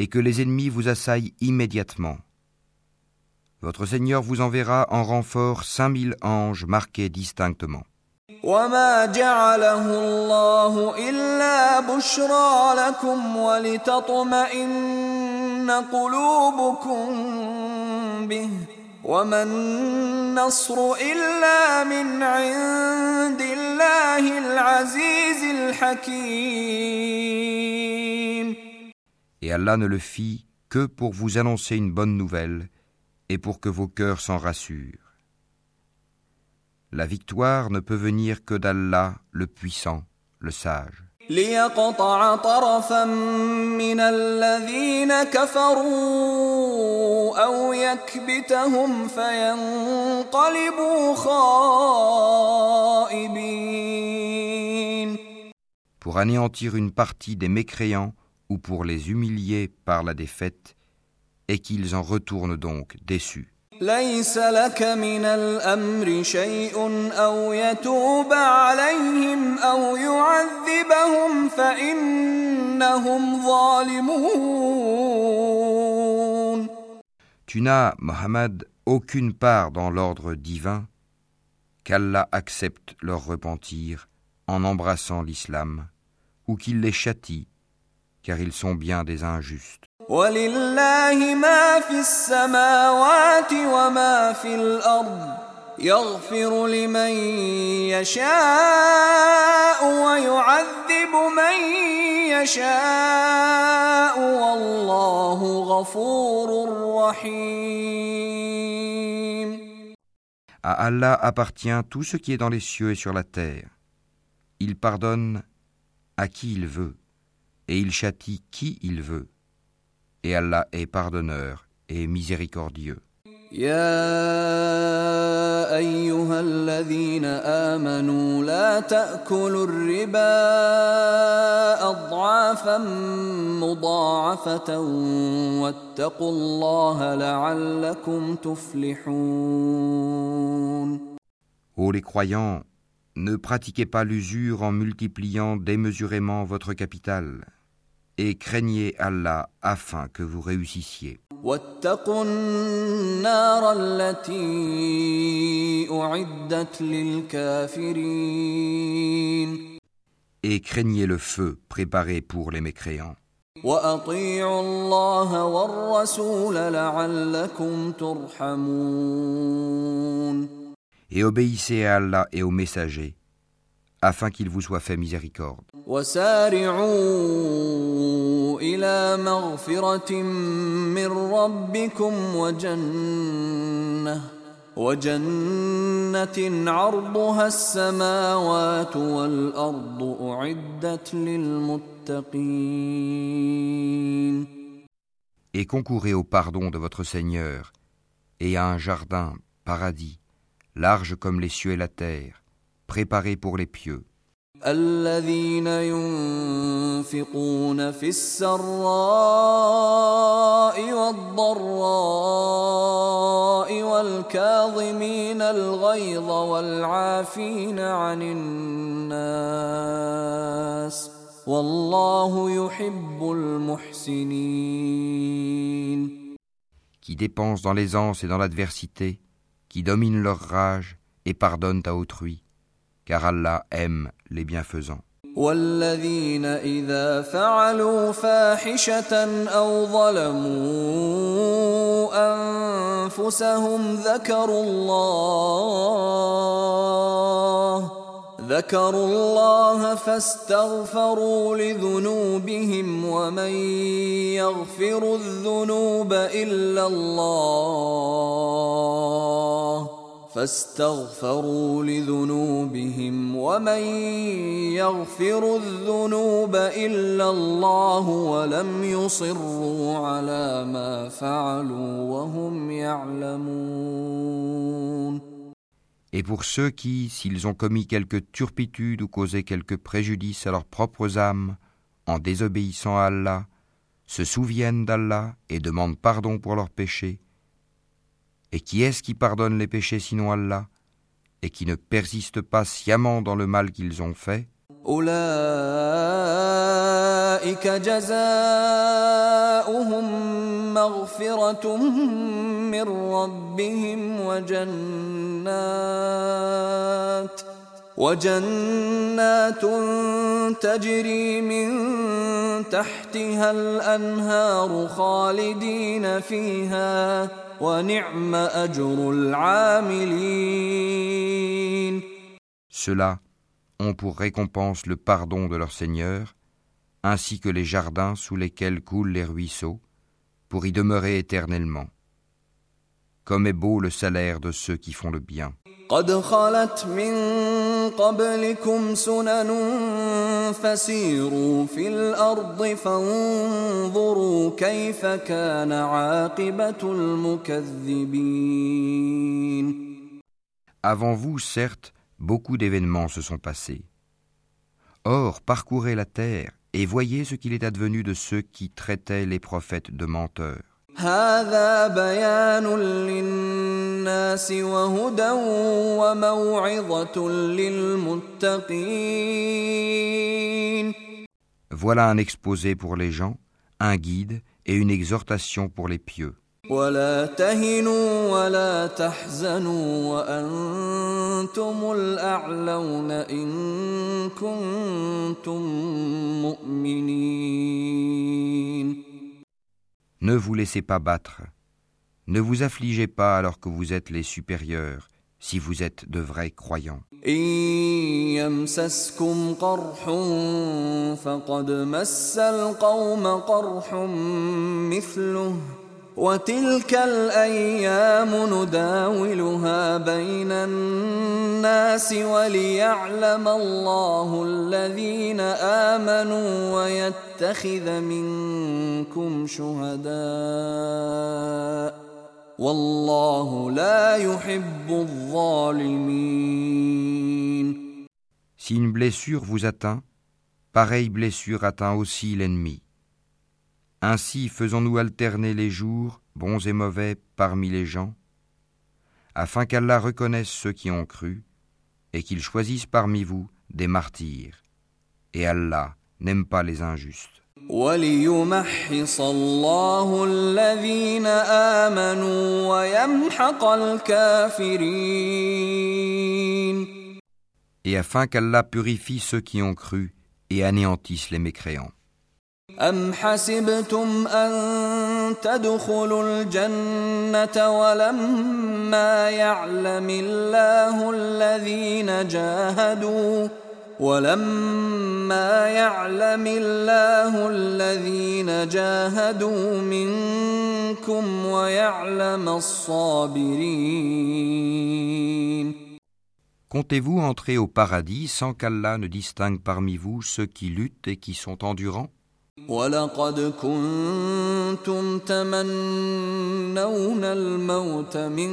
et que les ennemis vous assaillent immédiatement. Votre Seigneur vous enverra en renfort cinq mille anges marqués distinctement. وما جعله الله إلا بشرى لكم ولتطمئن قلوبكم به وما النصر إلا من عند الله العزيز الحكيم et Allah ne le fit que pour vous annoncer une bonne nouvelle et pour que vos cœurs s'en rassurent. La victoire ne peut venir que d'Allah, le puissant, le sage. Pour anéantir une partie des mécréants ou pour les humilier par la défaite, et qu'ils en retournent donc déçus. ليس لك من الأمر شيء أو يتوب عليهم أو يعذبهم فإنهم ظالمون Tu n'as, Mohammed, aucune part dans l'ordre divin qu'Allah accepte leur repentir en embrassant l'islam, ou qu'il les châtie, car ils sont bien des injustes. ولله ما في السماوات وما في الأرض يغفر لمن يشاء ويعذب من يشاء والله غفور رحيم À Allah appartient tout ce qui est dans les cieux et sur la terre. Il pardonne à qui il veut, et il châtie qui il veut. Et Allah est pardonneur et miséricordieux. يا أيها الذين آمنوا لا تأكلوا الربا أضعافا مضاعفة واتقوا الله لعلكم تفلحون Ô les croyants, ne pratiquez pas l'usure en multipliant démesurément votre capital, et craignez Allah afin que vous réussissiez. Et craignez le feu préparé pour les mécréants. Et obéissez à Allah et aux messagers afin qu'il vous soit fait miséricorde. وسارعوا إلى مغفرة من ربكم وجنة وجنة عرضها السماوات والأرض أعدت للمتقين Et concourez au pardon de votre Seigneur, et à un jardin, paradis, large comme les cieux et la terre, préparé pour les pieux. الذين ينفقون في السراء والضراء والكاظمين الغيظ والعافين عن الناس والله يحب المحسنين qui dépensent dans l'aisance et dans l'adversité, qui dominent leur rage et pardonnent à autrui, car Allah aime les bienfaisants. والذين إذا فعلوا فاحشة أو ظلموا أنفسهم ذكروا الله ذكروا الله فاستغفروا لذنوبهم ومن يغفر الذنوب إلا الله فاستغفروا لذنوبهم ومن يغفر الذنوب الا الله ولم يصروا على ما فعلوا وهم يعلمون Et pour ceux qui, s'ils ont commis quelque turpitude ou causé quelque préjudice à leurs propres âmes, en désobéissant à Allah, se souviennent d'Allah et demandent pardon pour leurs péchés, Et qui est-ce qui pardonne les péchés sinon Allah et qui ne persiste pas sciemment dans le mal qu'ils ont fait أولئك جزاؤهم مغفرة من ربهم وجنات وجنات تجري من تحتها الأنهار خالدين فيها ونعم أجر العاملين Ceux-là ont pour récompense le pardon de leur Seigneur, ainsi que les jardins sous lesquels coulent les ruisseaux, pour y demeurer éternellement. Comme est beau le salaire de ceux qui font le bien. قد خلت من Avant vous, certes, beaucoup d'événements se sont passés. Or, parcourez la terre et voyez ce qu'il est advenu de ceux qui traitaient les prophètes de menteurs. هذا بيان للناس وهدى وموعظة للمتقين Voilà un exposé pour les gens, un guide et une exhortation pour les pieux. ولا تهنوا ولا تحزنوا وأنتم الأعلون إن كنتم مؤمنين Ne vous laissez pas battre. Ne vous affligez pas alors que vous êtes les supérieurs, si vous êtes de vrais croyants. وتلك الأيام نداولها بين الناس وليعلم الله الذين آمنوا ويتخذ منكم شهداء والله لا يحب الظالمين Si une blessure vous atteint, pareille blessure atteint aussi l'ennemi. Ainsi faisons-nous alterner les jours, bons et mauvais, parmi les gens, afin qu'Allah reconnaisse ceux qui ont cru, et qu'il choisisse parmi vous des martyrs. Et Allah n'aime pas les injustes. Et afin qu'Allah purifie ceux qui ont cru et anéantisse les mécréants. أم حسبتم أن تدخلوا الجنة ولما يعلم الله الذين جاهدوا ولما يعلم الله الذين جاهدوا منكم ويعلم الصابرين Comptez-vous entrer au paradis sans qu'Allah ne distingue parmi vous ceux qui luttent et qui sont endurants ولقد كنتم تمنون الموت من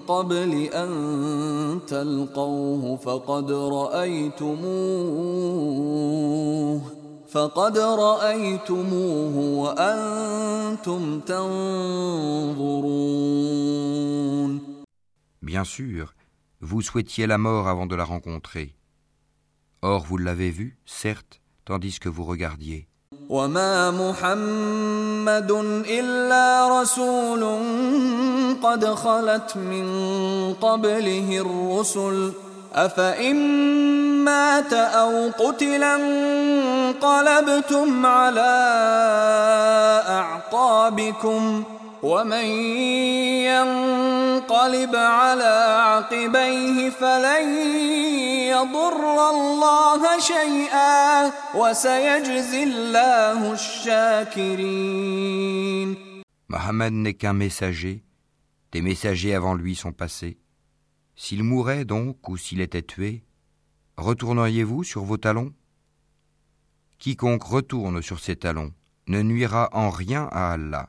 قبل أن تلقوه فقد رأيتموه فقد رأيتموه وأنتم تنظرون Bien sûr, vous souhaitiez la mort avant de la rencontrer. Or vous l'avez vue, certes, tandis que vous regardiez. وما محمد إلا رسول قد خلت من قبله الرسل أفإن مات أو قتل انقلبتم على أعقابكم ومن ينقلب على عقبيه فلن يضر الله شيئا وسيجزي الله الشاكرين Mohammed n'est qu'un messager, des messagers avant lui sont passés. S'il mourait donc ou s'il était tué, retourneriez-vous sur vos talons Quiconque retourne sur ses talons ne nuira en rien à Allah,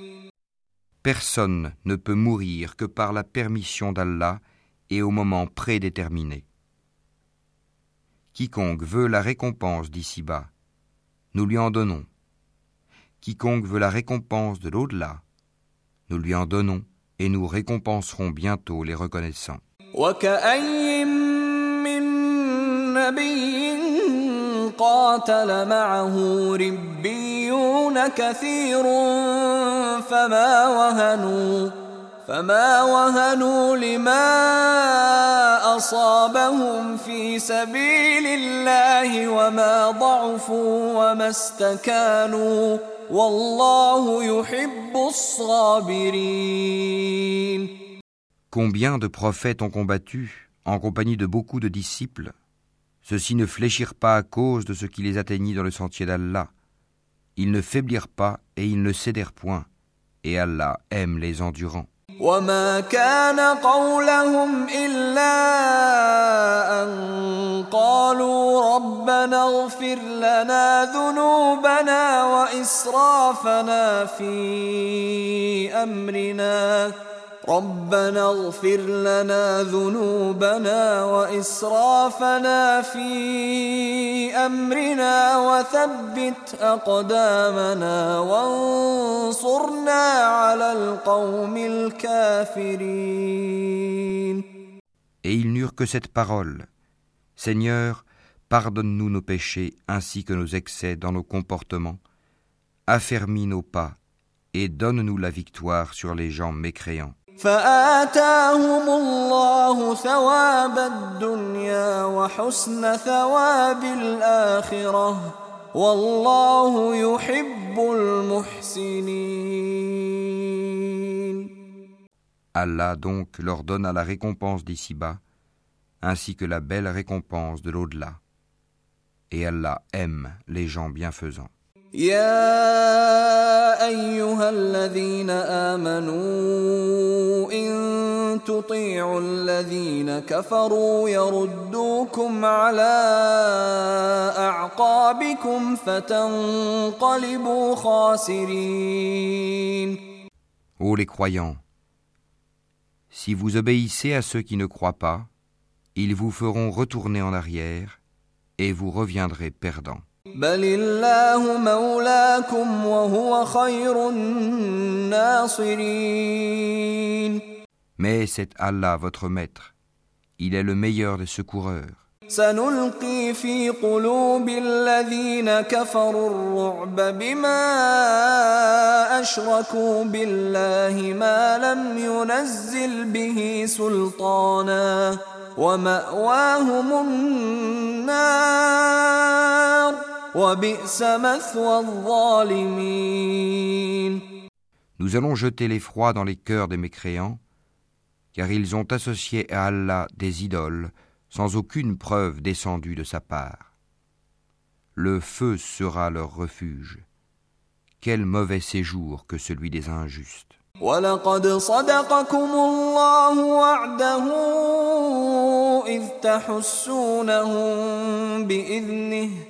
Personne ne peut mourir que par la permission d'Allah et au moment prédéterminé. Quiconque veut la récompense d'ici-bas, nous lui en donnons. Quiconque veut la récompense de l'au-delà, nous lui en donnons et nous récompenserons bientôt les reconnaissants. قاتل معه ربيون كثير فما وهنوا فما وهنوا لما أصابهم في سبيل الله وما ضعفوا وما استكانوا والله يحب الصابرين Combien de prophètes ont combattu en compagnie de beaucoup de disciples Ceux-ci ne fléchirent pas à cause de ce qui les atteignit dans le sentier d'Allah. Ils ne faiblirent pas et ils ne cédèrent point. Et Allah aime les endurants. وما كان قولهم إلا أن قالوا ربنا اغفر لنا ذنوبنا وإسرافنا في أمرنا ربنا اغفر لنا ذنوبنا وإسرافنا في أمرنا وثبت أقدامنا وانصرنا على القوم الكافرين Et ils n'eurent que cette parole. Seigneur, pardonne-nous nos péchés ainsi que nos excès dans nos comportements, affermis nos pas et donne-nous la victoire sur les gens mécréants. فآتاهم الله ثواب الدنيا وحسن ثواب الآخرة والله يحب المحسنين Allah donc leur donna la récompense d'ici-bas, ainsi que la belle récompense de l'au-delà. Et Allah aime les gens bienfaisants. يا ايها الذين امنوا ان تطيعوا الذين كفروا يردوكم على اعقابكم فتنقلبوا خاسرين Ô les croyants, si vous obéissez à ceux qui ne croient pas, ils vous feront retourner en arrière et vous reviendrez perdants. بل الله مولاكم وهو خير الناصرين Mais c'est Allah votre maître. Il est le meilleur des secoureurs. سنلقي في قلوب الذين كفروا الرعب بما أشركوا بالله ما لم ينزل به سلطانا ومأواهم النار Nous allons jeter l'effroi dans les cœurs des mécréants, car ils ont associé à Allah des idoles sans aucune preuve descendue de sa part. Le feu sera leur refuge. Quel mauvais séjour que celui des injustes. ولقد صدقكم الله وعده إذ تحسونهم بإذنه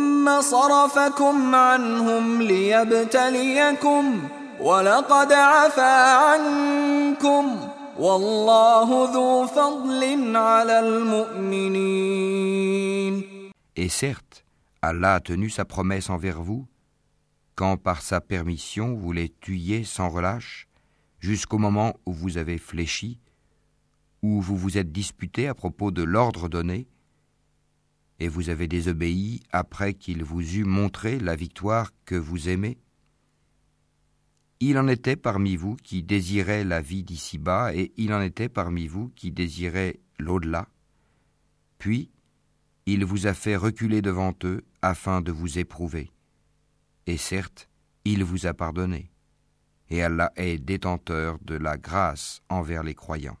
صرفكم عنهم ليبتليكم ولقد عفا عنكم والله ذو فضل على المؤمنين Et certes, Allah a tenu sa promesse envers vous, quand par sa permission vous les tuiez sans relâche, jusqu'au moment où vous avez fléchi, où vous vous êtes disputé à propos de l'ordre donné, et vous avez désobéi après qu'il vous eût montré la victoire que vous aimez Il en était parmi vous qui désiraient la vie d'ici-bas, et il en était parmi vous qui désiraient l'au-delà. Puis, il vous a fait reculer devant eux afin de vous éprouver. Et certes, il vous a pardonné. Et Allah est détenteur de la grâce envers les croyants.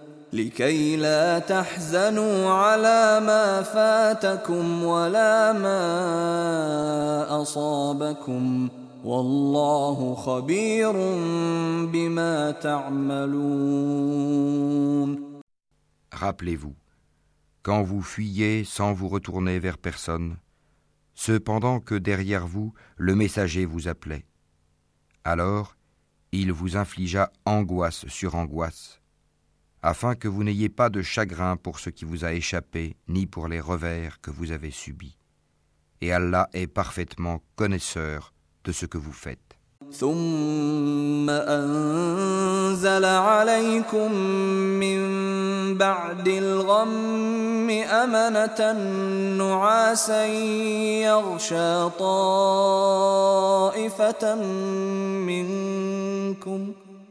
لكي لا تحزنوا على ما فاتكم ولا ما أصابكم والله خبير بما تعملون Rappelez-vous, quand vous fuyez sans vous retourner vers personne, cependant que derrière vous le messager vous appelait. Alors, il vous infligea angoisse sur angoisse afin que vous n'ayez pas de chagrin pour ce qui vous a échappé, ni pour les revers que vous avez subis. Et Allah est parfaitement connaisseur de ce que vous faites.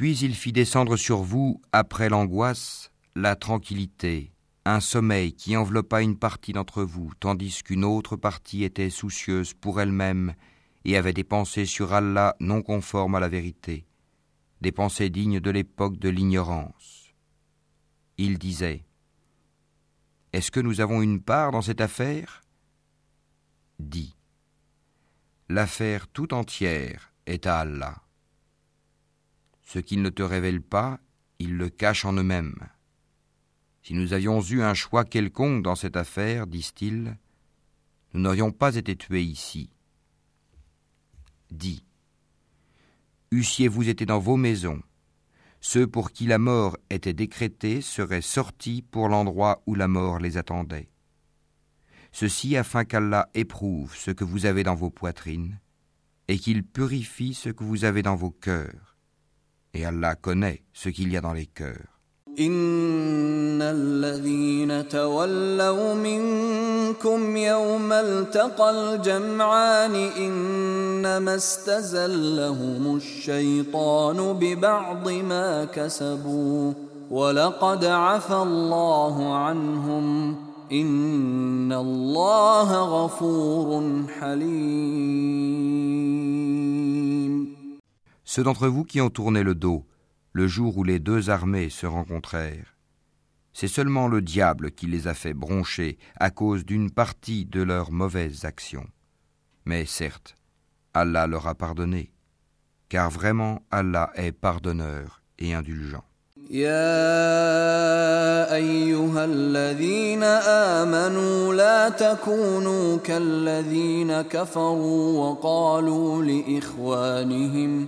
Puis il fit descendre sur vous, après l'angoisse, la tranquillité, un sommeil qui enveloppa une partie d'entre vous, tandis qu'une autre partie était soucieuse pour elle-même et avait des pensées sur Allah non conformes à la vérité, des pensées dignes de l'époque de l'ignorance. Il disait Est-ce que nous avons une part dans cette affaire? Dit L'affaire tout entière est à Allah. Ce qu'ils ne te révèlent pas, ils le cachent en eux-mêmes. Si nous avions eu un choix quelconque dans cette affaire, disent-ils, nous n'aurions pas été tués ici. Dis, eussiez-vous été dans vos maisons, ceux pour qui la mort était décrétée seraient sortis pour l'endroit où la mort les attendait. Ceci afin qu'Allah éprouve ce que vous avez dans vos poitrines, et qu'il purifie ce que vous avez dans vos cœurs et Allah connaît ce qu'il y a dans les cœurs. إن الذين تولوا منكم يوم التقى الجمعان إنما استزلهم الشيطان ببعض ما كسبوا ولقد عفى الله عنهم إن الله غفور حليم Ceux d'entre vous qui ont tourné le dos, le jour où les deux armées se rencontrèrent, c'est seulement le diable qui les a fait broncher à cause d'une partie de leurs mauvaises actions. Mais certes, Allah leur a pardonné, car vraiment Allah est pardonneur et indulgent. يا ايها الذين امنوا لا تكونوا كالذين كفروا وقالوا لاخوانهم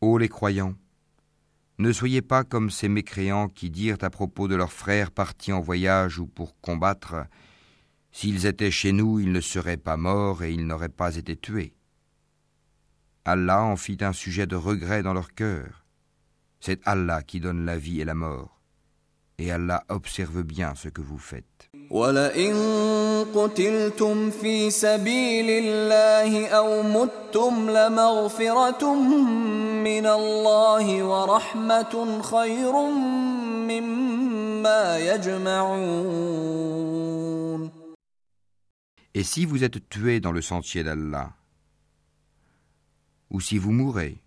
Ô les croyants, ne soyez pas comme ces mécréants qui dirent à propos de leurs frères partis en voyage ou pour combattre S'ils étaient chez nous, ils ne seraient pas morts et ils n'auraient pas été tués. Allah en fit un sujet de regret dans leur cœur. C'est Allah qui donne la vie et la mort. Et Allah observe bien ce que vous faites. Et si vous êtes tué dans le sentier d'Allah, ou si vous mourrez,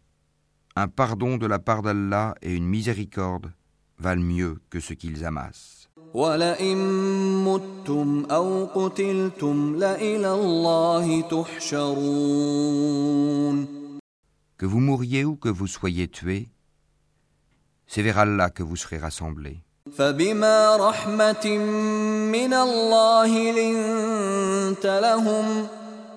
un pardon de la part d'Allah et une miséricorde valent mieux que ce qu'ils amassent. ولئن متم أو قتلتم لإلى الله تحشرون Que vous mouriez ou que vous soyez tués, c'est vers Allah que vous serez rassemblés. فبما رحمة من الله لنت لهم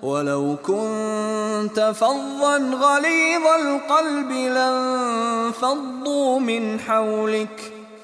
ولو كنت فظا غليظ القلب لانفضوا من حولك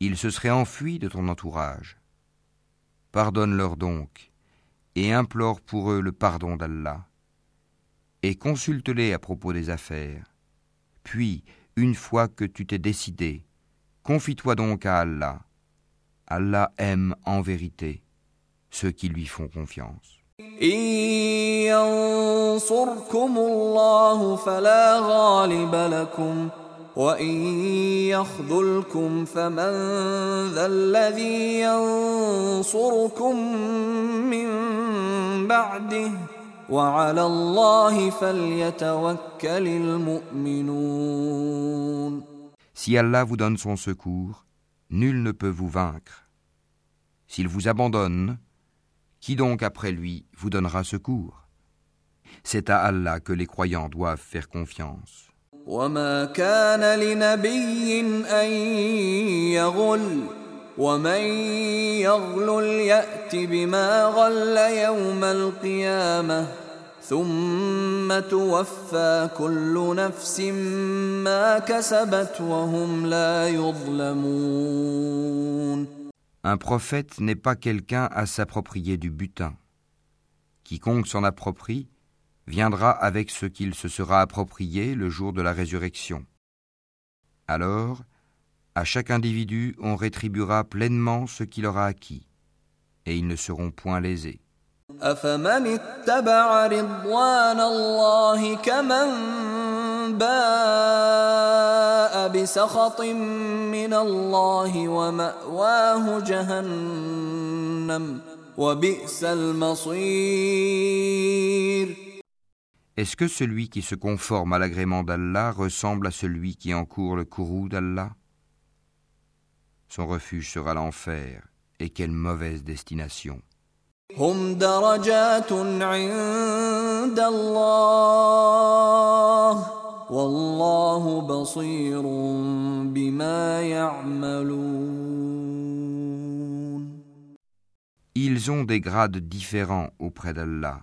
ils se seraient enfuis de ton entourage. Pardonne-leur donc, et implore pour eux le pardon d'Allah, et consulte-les à propos des affaires. Puis, une fois que tu t'es décidé, confie-toi donc à Allah. Allah aime en vérité ceux qui lui font confiance. ينصركم الله فلا غالب لكم وإن يخذلكم فمن ذا الذي ينصركم من بعده وعلى الله فليتوكل المؤمنون Si Allah vous donne son secours, nul ne peut vous vaincre. S'il vous abandonne, Qui donc après lui vous donnera secours C'est à Allah que les croyants doivent faire confiance. وما كان لنبي أن يغل ومن يغل يأت بما غل يوم القيامة ثم توفى كل نفس ما كسبت وهم لا يظلمون Un prophète n'est pas quelqu'un à s'approprier du butin. Quiconque s'en approprie viendra avec ce qu'il se sera approprié le jour de la résurrection. Alors, à chaque individu, on rétribuera pleinement ce qu'il aura acquis, et ils ne seront point lésés. Est-ce que celui qui se conforme à l'agrément d'Allah ressemble à celui qui encourt le courroux d'Allah? Son refuge sera l'enfer, et quelle mauvaise destination. Ils ont des grades différents auprès d'Allah,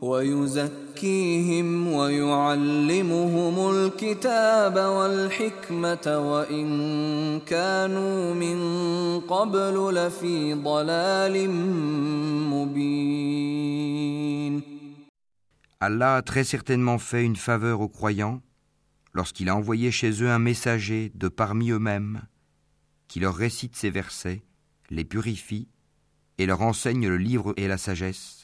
ويزكيهم ويعلمهم الكتاب والحكمة وإن كانوا من قبل لفي ضلال مبين Allah a très certainement fait une faveur aux croyants lorsqu'il a envoyé chez eux un messager de parmi eux-mêmes qui leur récite ces versets, les purifie et leur enseigne le livre et la sagesse,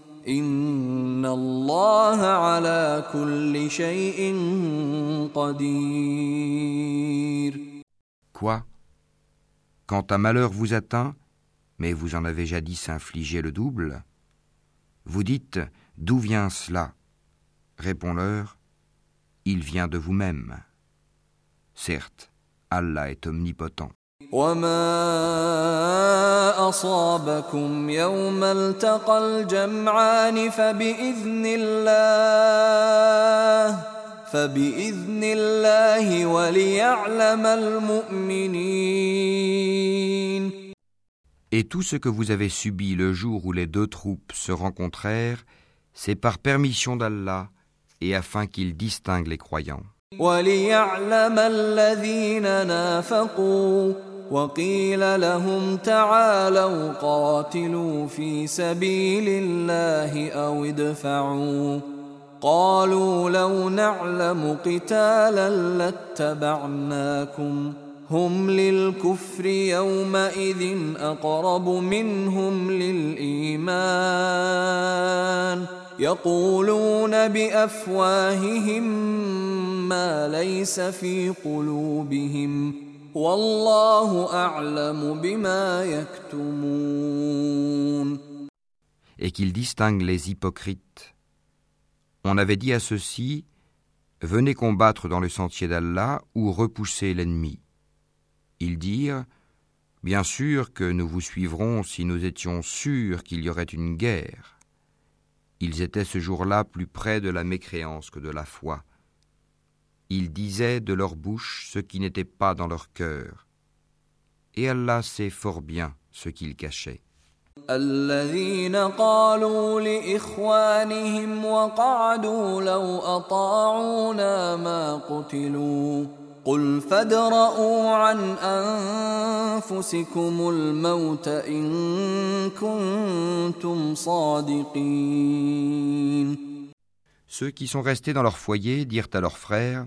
Allah ala kulli shay'in. Quoi? Quand un malheur vous atteint, mais vous en avez jadis infligé le double, vous dites D'où vient cela? Réponds-leur Il vient de vous-même. Certes, Allah est omnipotent. وما أصابكم يوم التقى الجمعان فبإذن الله فبإذن الله وليعلم المؤمنين Et tout ce que vous avez subi le jour où les deux troupes se rencontrèrent, c'est par permission d'Allah et afin qu'il distingue les croyants. وليعلم الذين نافقوا وقيل لهم تعالوا قاتلوا في سبيل الله أو ادفعوا. قالوا لو نعلم قتالا لاتبعناكم. هم للكفر يومئذ أقرب منهم للإيمان. يقولون بأفواههم ما ليس في قلوبهم. Et qu'il distingue les hypocrites. On avait dit à ceux-ci Venez combattre dans le sentier d'Allah ou repoussez l'ennemi. Ils dirent Bien sûr que nous vous suivrons si nous étions sûrs qu'il y aurait une guerre. Ils étaient ce jour-là plus près de la mécréance que de la foi. Ils disaient de leur bouche ce qui n'était pas dans leur cœur. Et Allah sait fort bien ce qu'ils cachaient. الذين قالوا لإخوانهم وقعدوا لو أطاعونا ما قتلوا قل فادرءوا عن أنفسكم الموت إن كنتم صادقين Ceux qui sont restés dans leur foyer dirent à leurs frères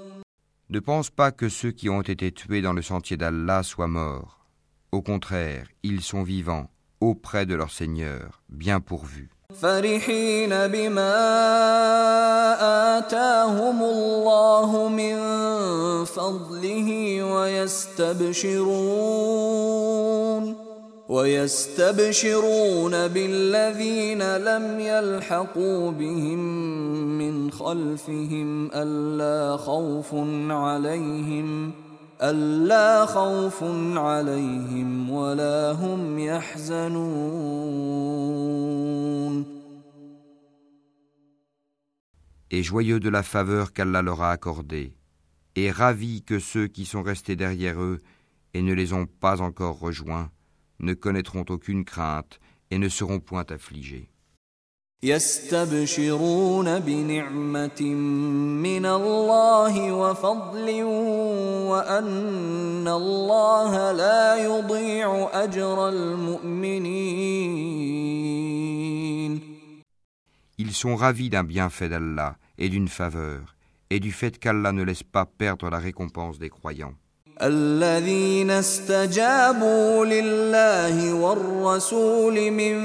Ne pense pas que ceux qui ont été tués dans le sentier d'Allah soient morts. Au contraire, ils sont vivants auprès de leur Seigneur, bien pourvus. فرحين بما آتاهم الله من فضله ويستبشرون ويستبشرون بالذين لم يلحقوا بهم من خلفهم ألا خوف عليهم ألا خوف عليهم ولا هم يحزنون Et joyeux de la faveur qu'Allah leur a accordée, et ravis que ceux qui sont restés derrière eux et ne les ont pas encore rejoints ne connaîtront aucune crainte et ne seront point affligés. يستبشرون بنعمة من الله وفضل وأن الله لا يضيع أجر المؤمنين Ils sont ravis d'un bienfait d'Allah et d'une faveur, et du fait qu'Allah ne laisse pas perdre la récompense des croyants. الذين استجابوا لله والرسول من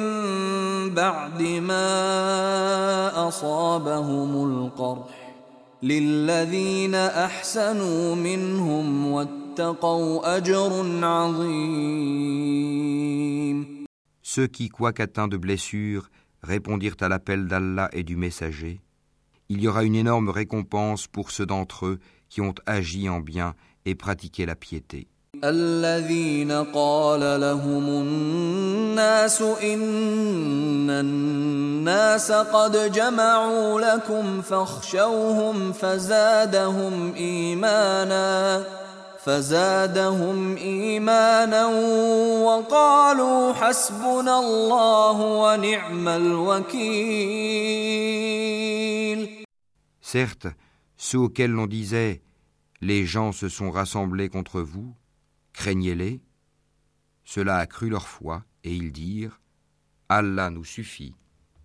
بعد ما أصابهم القرح للذين أحسنوا منهم واتقوا أجر عظيم Ceux qui, quoique atteints de blessures, répondirent à l'appel d'Allah et du messager, il y aura une énorme récompense pour ceux d'entre eux qui ont agi en bien et pratiqué la piété. الذين قال لهم الناس إن الناس قد جمعوا لكم فاخشوهم فزادهم إيمانا فزادهم إيمانا وقالوا حسبنا الله ونعم الوكيل Certes, ceux auxquels l'on disait les gens se sont rassemblés contre vous, craignez-les. Cela a cru leur foi, et ils dirent Allah nous suffit,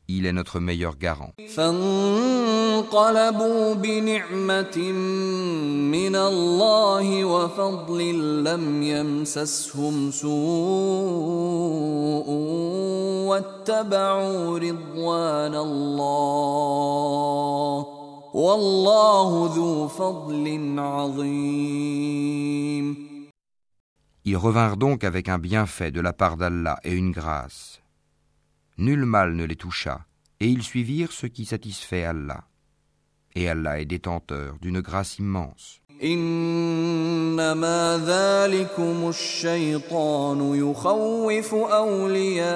il est notre meilleur garant. فانقلبوا بنعمة من الله وفضل لم يمسسهم سوء واتبعوا رضوان الله والله ذو فضل عظيم Ils revinrent donc avec un bienfait de la part d'Allah et une grâce. Nul mal ne les toucha, et ils suivirent ce qui satisfait Allah. Et Allah est détenteur d'une grâce immense. إنما ذلكم الشيطان يخوف أولياءه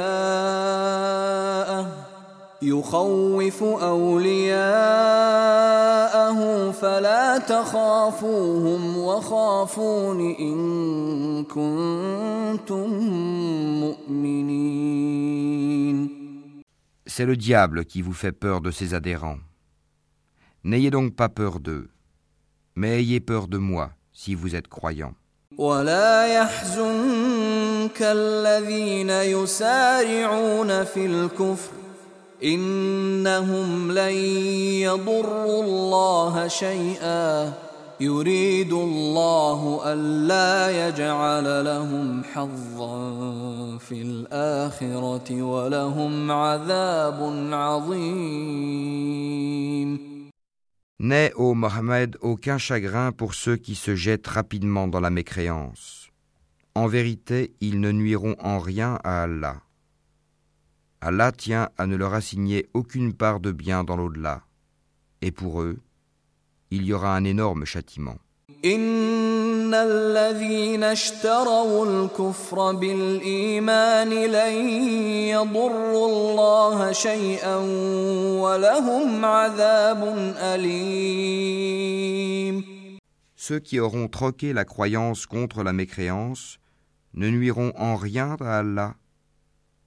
يخوف أولياءه فلا تخافوهم وخافون إن كنتم مؤمنين C'est le diable qui vous fait peur de ses adhérents. N'ayez donc pas peur d'eux, mais ayez peur de moi si vous êtes croyants. ولا يحزنك الذين يسارعون في الكفر انهم لن يضروا الله شيئا يريد الله الا يجعل لهم حظا في الاخره ولهم عذاب عظيم N'aie, ô Mohammed, aucun chagrin pour ceux qui se jettent rapidement dans la mécréance. En vérité, ils ne nuiront en rien à Allah. Allah tient à ne leur assigner aucune part de bien dans l'au-delà. Et pour eux, il y aura un énorme châtiment. إن الذين اشتروا الكفر بالإيمان لن يضروا الله شيئا ولهم عذاب أليم Ceux qui auront troqué la croyance contre la mécréance ne nuiront en rien à Allah,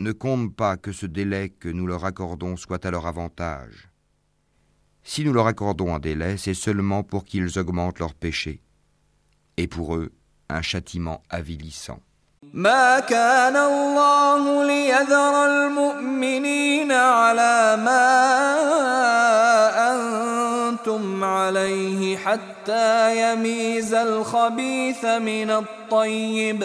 ne comptent pas que ce délai que nous leur accordons soit à leur avantage. Si nous leur accordons un délai, c'est seulement pour qu'ils augmentent leurs péchés, et pour eux un châtiment avilissant. ما كان الله ليذر المؤمنين على ما أنتم عليه حتى يميز الخبيث من الطيب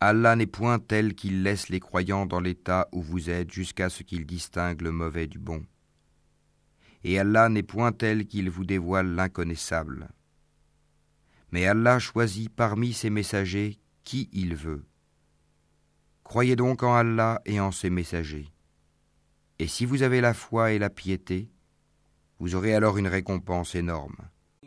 Allah n'est point tel qu'il laisse les croyants dans l'état où vous êtes jusqu'à ce qu'il distingue le mauvais du bon. Et Allah n'est point tel qu'il vous dévoile l'inconnaissable. Mais Allah choisit parmi ses messagers qui il veut. Croyez donc en Allah et en ses messagers. Et si vous avez la foi et la piété, vous aurez alors une récompense énorme.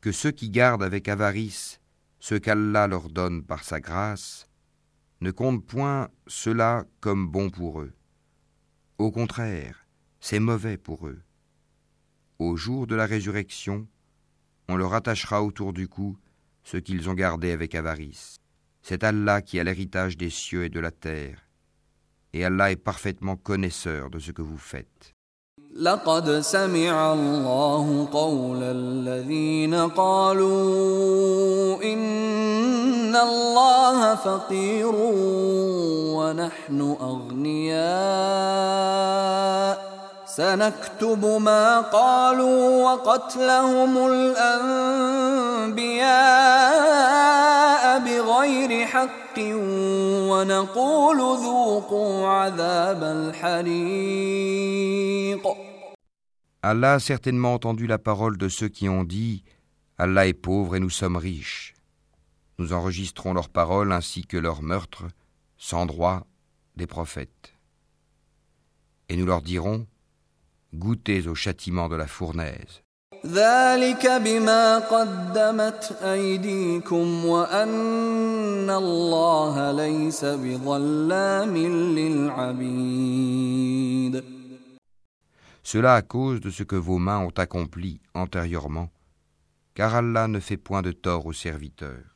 Que ceux qui gardent avec avarice ce qu'Allah leur donne par sa grâce ne comptent point cela comme bon pour eux. Au contraire, c'est mauvais pour eux. Au jour de la résurrection, on leur attachera autour du cou ce qu'ils ont gardé avec avarice. C'est Allah qui a l'héritage des cieux et de la terre et Allah est parfaitement connaisseur de ce que vous faites. لقد سمع الله قول الذين قالوا إن الله فقير ونحن أغنياء سنكتب ما قالوا وقتلهم الأنبياء بغير حق Allah a certainement entendu la parole de ceux qui ont dit Allah est pauvre et nous sommes riches. Nous enregistrons leurs paroles ainsi que leurs meurtres, sans droit, des prophètes. Et nous leur dirons Goûtez au châtiment de la fournaise. Cela à cause de ce que vos mains ont accompli antérieurement, car Allah ne fait point de tort aux serviteurs.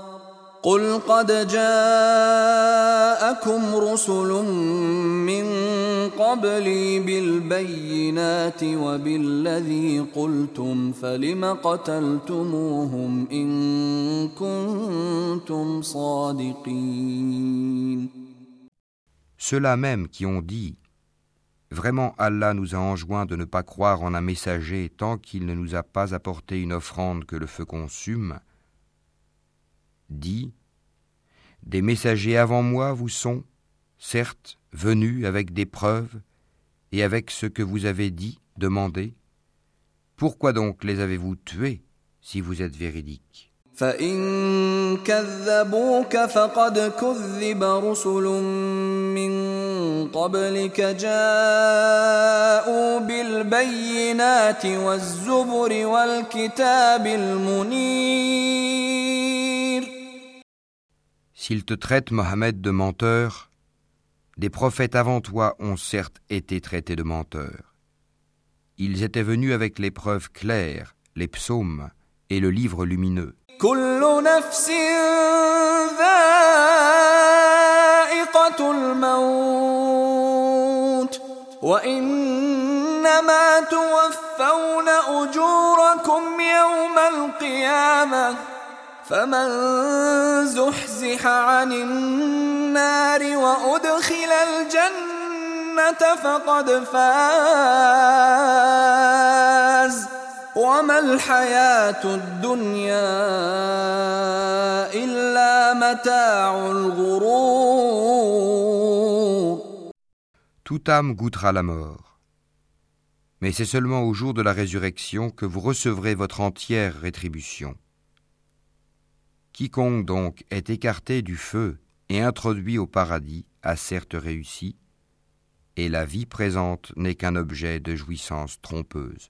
قل قد جاءكم رسل من قبلي بالبينات وبالذي قلتم فلم قتلتموهم إن كنتم صادقين Ceux-là même qui ont dit Vraiment Allah nous a enjoint de ne pas croire en un messager tant qu'il ne nous a pas apporté une offrande que le feu consume, dit Des messagers avant moi vous sont, certes, venus avec des preuves et avec ce que vous avez dit, demandé. Pourquoi donc les avez-vous tués si vous êtes véridiques S'ils te traitent, Mohammed, de menteur, des prophètes avant toi ont certes été traités de menteurs. Ils étaient venus avec les preuves claires, les psaumes et le livre lumineux. فمن زحزح عن النار وأدخل الجنة فقد فاز وما الحياة الدنيا إلا متاع الغرور Toute âme goûtera la mort. Mais c'est seulement au jour de la résurrection que vous recevrez votre entière rétribution. Quiconque donc est écarté du feu et introduit au paradis a certes réussi, et la vie présente n'est qu'un objet de jouissance trompeuse.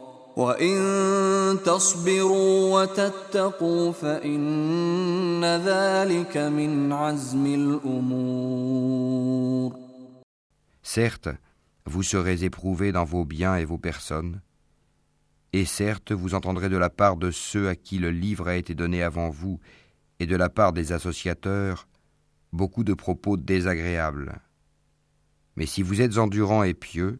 Certes, vous serez éprouvés dans vos biens et vos personnes, et certes, vous entendrez de la part de ceux à qui le livre a été donné avant vous, et de la part des associateurs, beaucoup de propos désagréables. Mais si vous êtes endurants et pieux,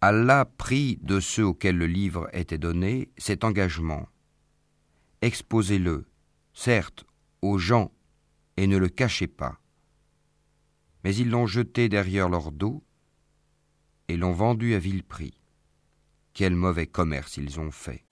Allah prit de ceux auxquels le livre était donné cet engagement. Exposez-le, certes, aux gens, et ne le cachez pas. Mais ils l'ont jeté derrière leur dos et l'ont vendu à vil prix. Quel mauvais commerce ils ont fait.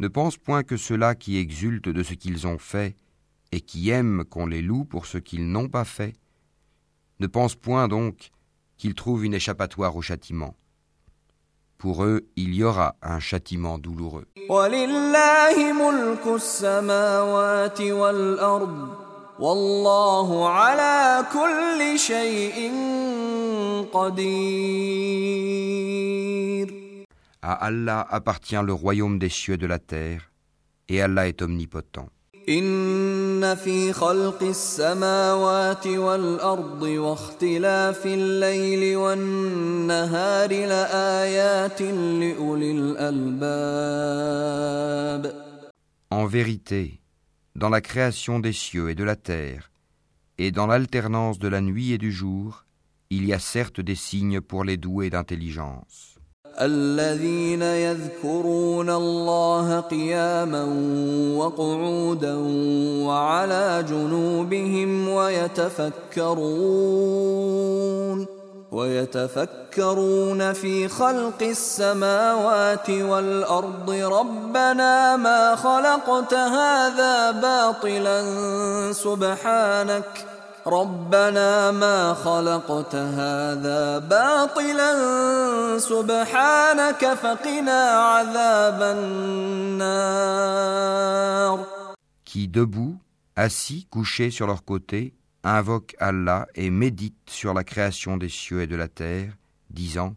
Ne pense point que ceux-là qui exultent de ce qu'ils ont fait et qui aiment qu'on les loue pour ce qu'ils n'ont pas fait, ne pense point donc qu'ils trouvent une échappatoire au châtiment. Pour eux, il y aura un châtiment douloureux. À Allah appartient le royaume des cieux et de la terre, et Allah est omnipotent. إن في خلق السماوات والأرض واختلاف الليل والنهار لآيات لأولي الألباب En vérité, dans la création des cieux et de la terre, et dans l'alternance de la nuit et du jour, il y a certes des signes pour les doués d'intelligence. الذين يذكرون الله قياما وقعودا وعلى جنوبهم ويتفكرون ويتفكرون في خلق السماوات والأرض. ربنا ما خلقت هذا باطلا سبحانك ربنا ما خلقت هذا باطلا سبحانك فقنا عذاب النار Qui debout, assis, couchés sur leur côté, invoquent Allah et méditent sur la création des cieux et de la terre, disant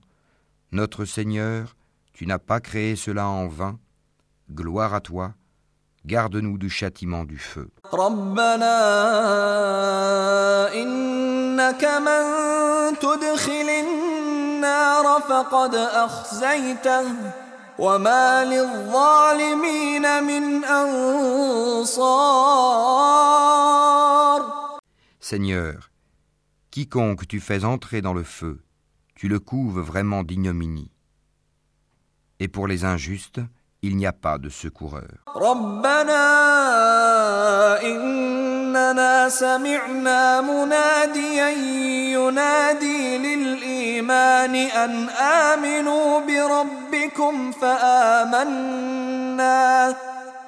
Notre Seigneur, tu n'as pas créé cela en vain, gloire à toi, garde-nous du châtiment du feu. Seigneur, quiconque tu fais entrer dans le feu, tu le couves vraiment d'ignominie. Et pour les injustes, il n'y a pas de secoureur.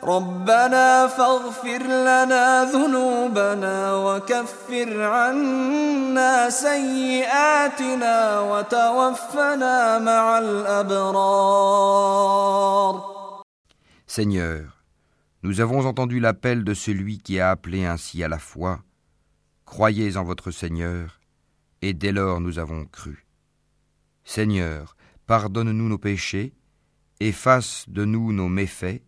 ربنا فاغفر لنا ذنوبنا وكفر عنا سيئاتنا وتوفنا مع الأبرار Seigneur, nous avons entendu l'appel de celui qui a appelé ainsi à la foi. Croyez en votre Seigneur, et dès lors nous avons cru. Seigneur, pardonne-nous nos péchés, efface de nous nos méfaits,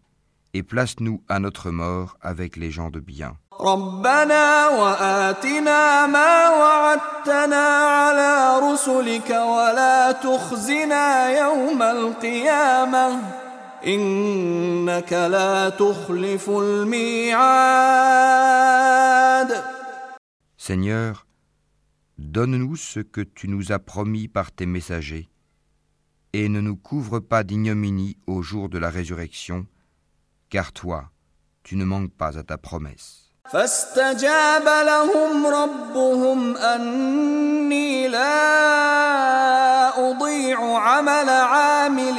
et place-nous à notre mort avec les gens de bien. ربنا وآتنا ما وعدتنا على رسلك ولا تخزنا يوم القيامة إنك لا تخلف الميعاد Seigneur, donne-nous ce que tu nous as promis par tes messagers, et ne nous couvre pas d'ignominie au jour de la résurrection, car toi, tu ne manques pas à ta promesse. فاستجاب لهم ربهم أني لا أضيع عمل عامل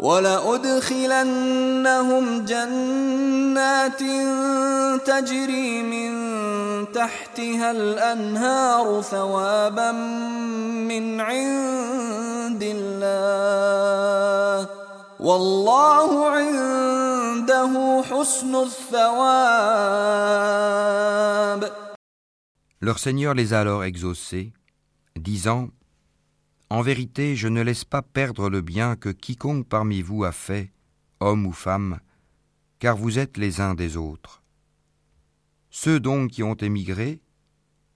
ولأدخلنهم جنات تجري من تحتها الأنهار ثوابا من عند الله. والله عنده حسن الثواب. Leur Seigneur les a alors exaucés, disant En vérité, je ne laisse pas perdre le bien que quiconque parmi vous a fait, homme ou femme, car vous êtes les uns des autres. Ceux donc qui ont émigré,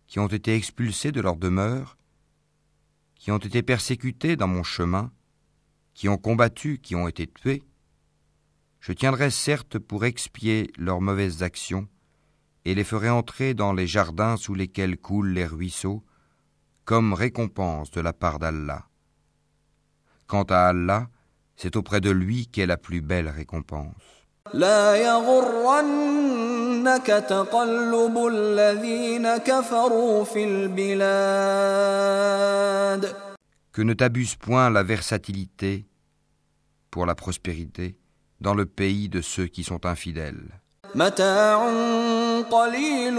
qui ont été expulsés de leur demeure, qui ont été persécutés dans mon chemin, qui ont combattu, qui ont été tués, je tiendrai certes pour expier leurs mauvaises actions, et les ferai entrer dans les jardins sous lesquels coulent les ruisseaux, comme récompense de la part d'Allah. Quant à Allah, c'est auprès de lui qu'est la plus belle récompense. Que ne t'abuse point la versatilité pour la prospérité dans le pays de ceux qui sont infidèles. متاع قليل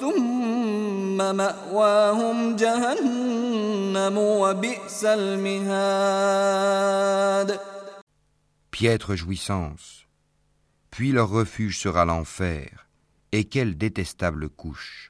ثم مأواهم جهنم وبئس المهاد Piètre jouissance, puis leur refuge sera l'enfer, et quelle détestable couche.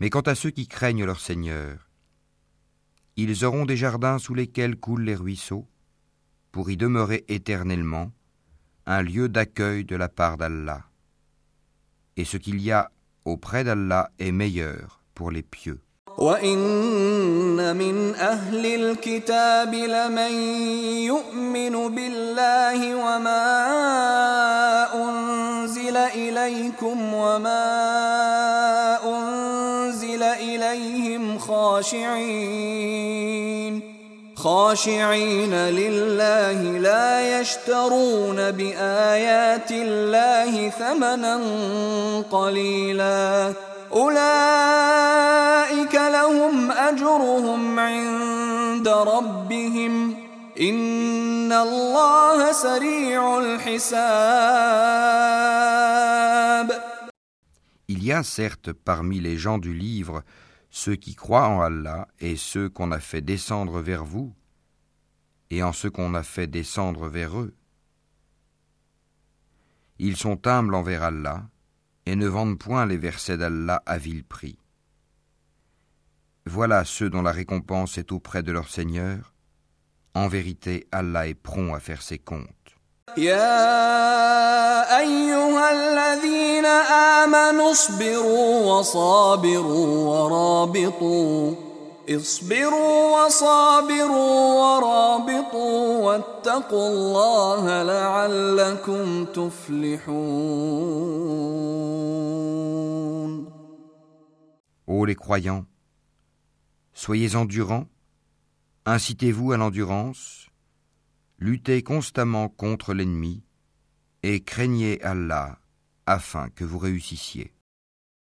Mais quant à ceux qui craignent leur Seigneur, ils auront des jardins sous lesquels coulent les ruisseaux, pour y demeurer éternellement, un lieu d'accueil de la part d'Allah. Et ce qu'il y a auprès d'Allah est meilleur pour les pieux. وإن من أهل الكتاب لمن يؤمن بالله وما أنزل إليكم وما أنزل إليهم خاشعين. خاشعين لله لا يشترون بآيات الله ثمنا قليلا. أولئك لهم أجرهم عند ربهم. إن الله سريع الحساب. Il y a certes parmi les gens du livre ceux qui croient en Allah et ceux qu'on a fait descendre vers vous, et en ceux qu'on a fait descendre vers eux. Ils sont humbles envers Allah et ne vendent point les versets d'Allah à vil prix. Voilà ceux dont la récompense est auprès de leur Seigneur. En vérité, Allah est prompt à faire ses comptes. يا أيها الذين آمنوا اصبروا وصابروا ورابطوا اصبروا وصابروا ورابطوا واتقوا الله لعلكم تفلحون Ô les croyants, soyez endurants, incitez-vous à l'endurance, luttez constamment contre l'ennemi et craignez Allah afin que vous réussissiez.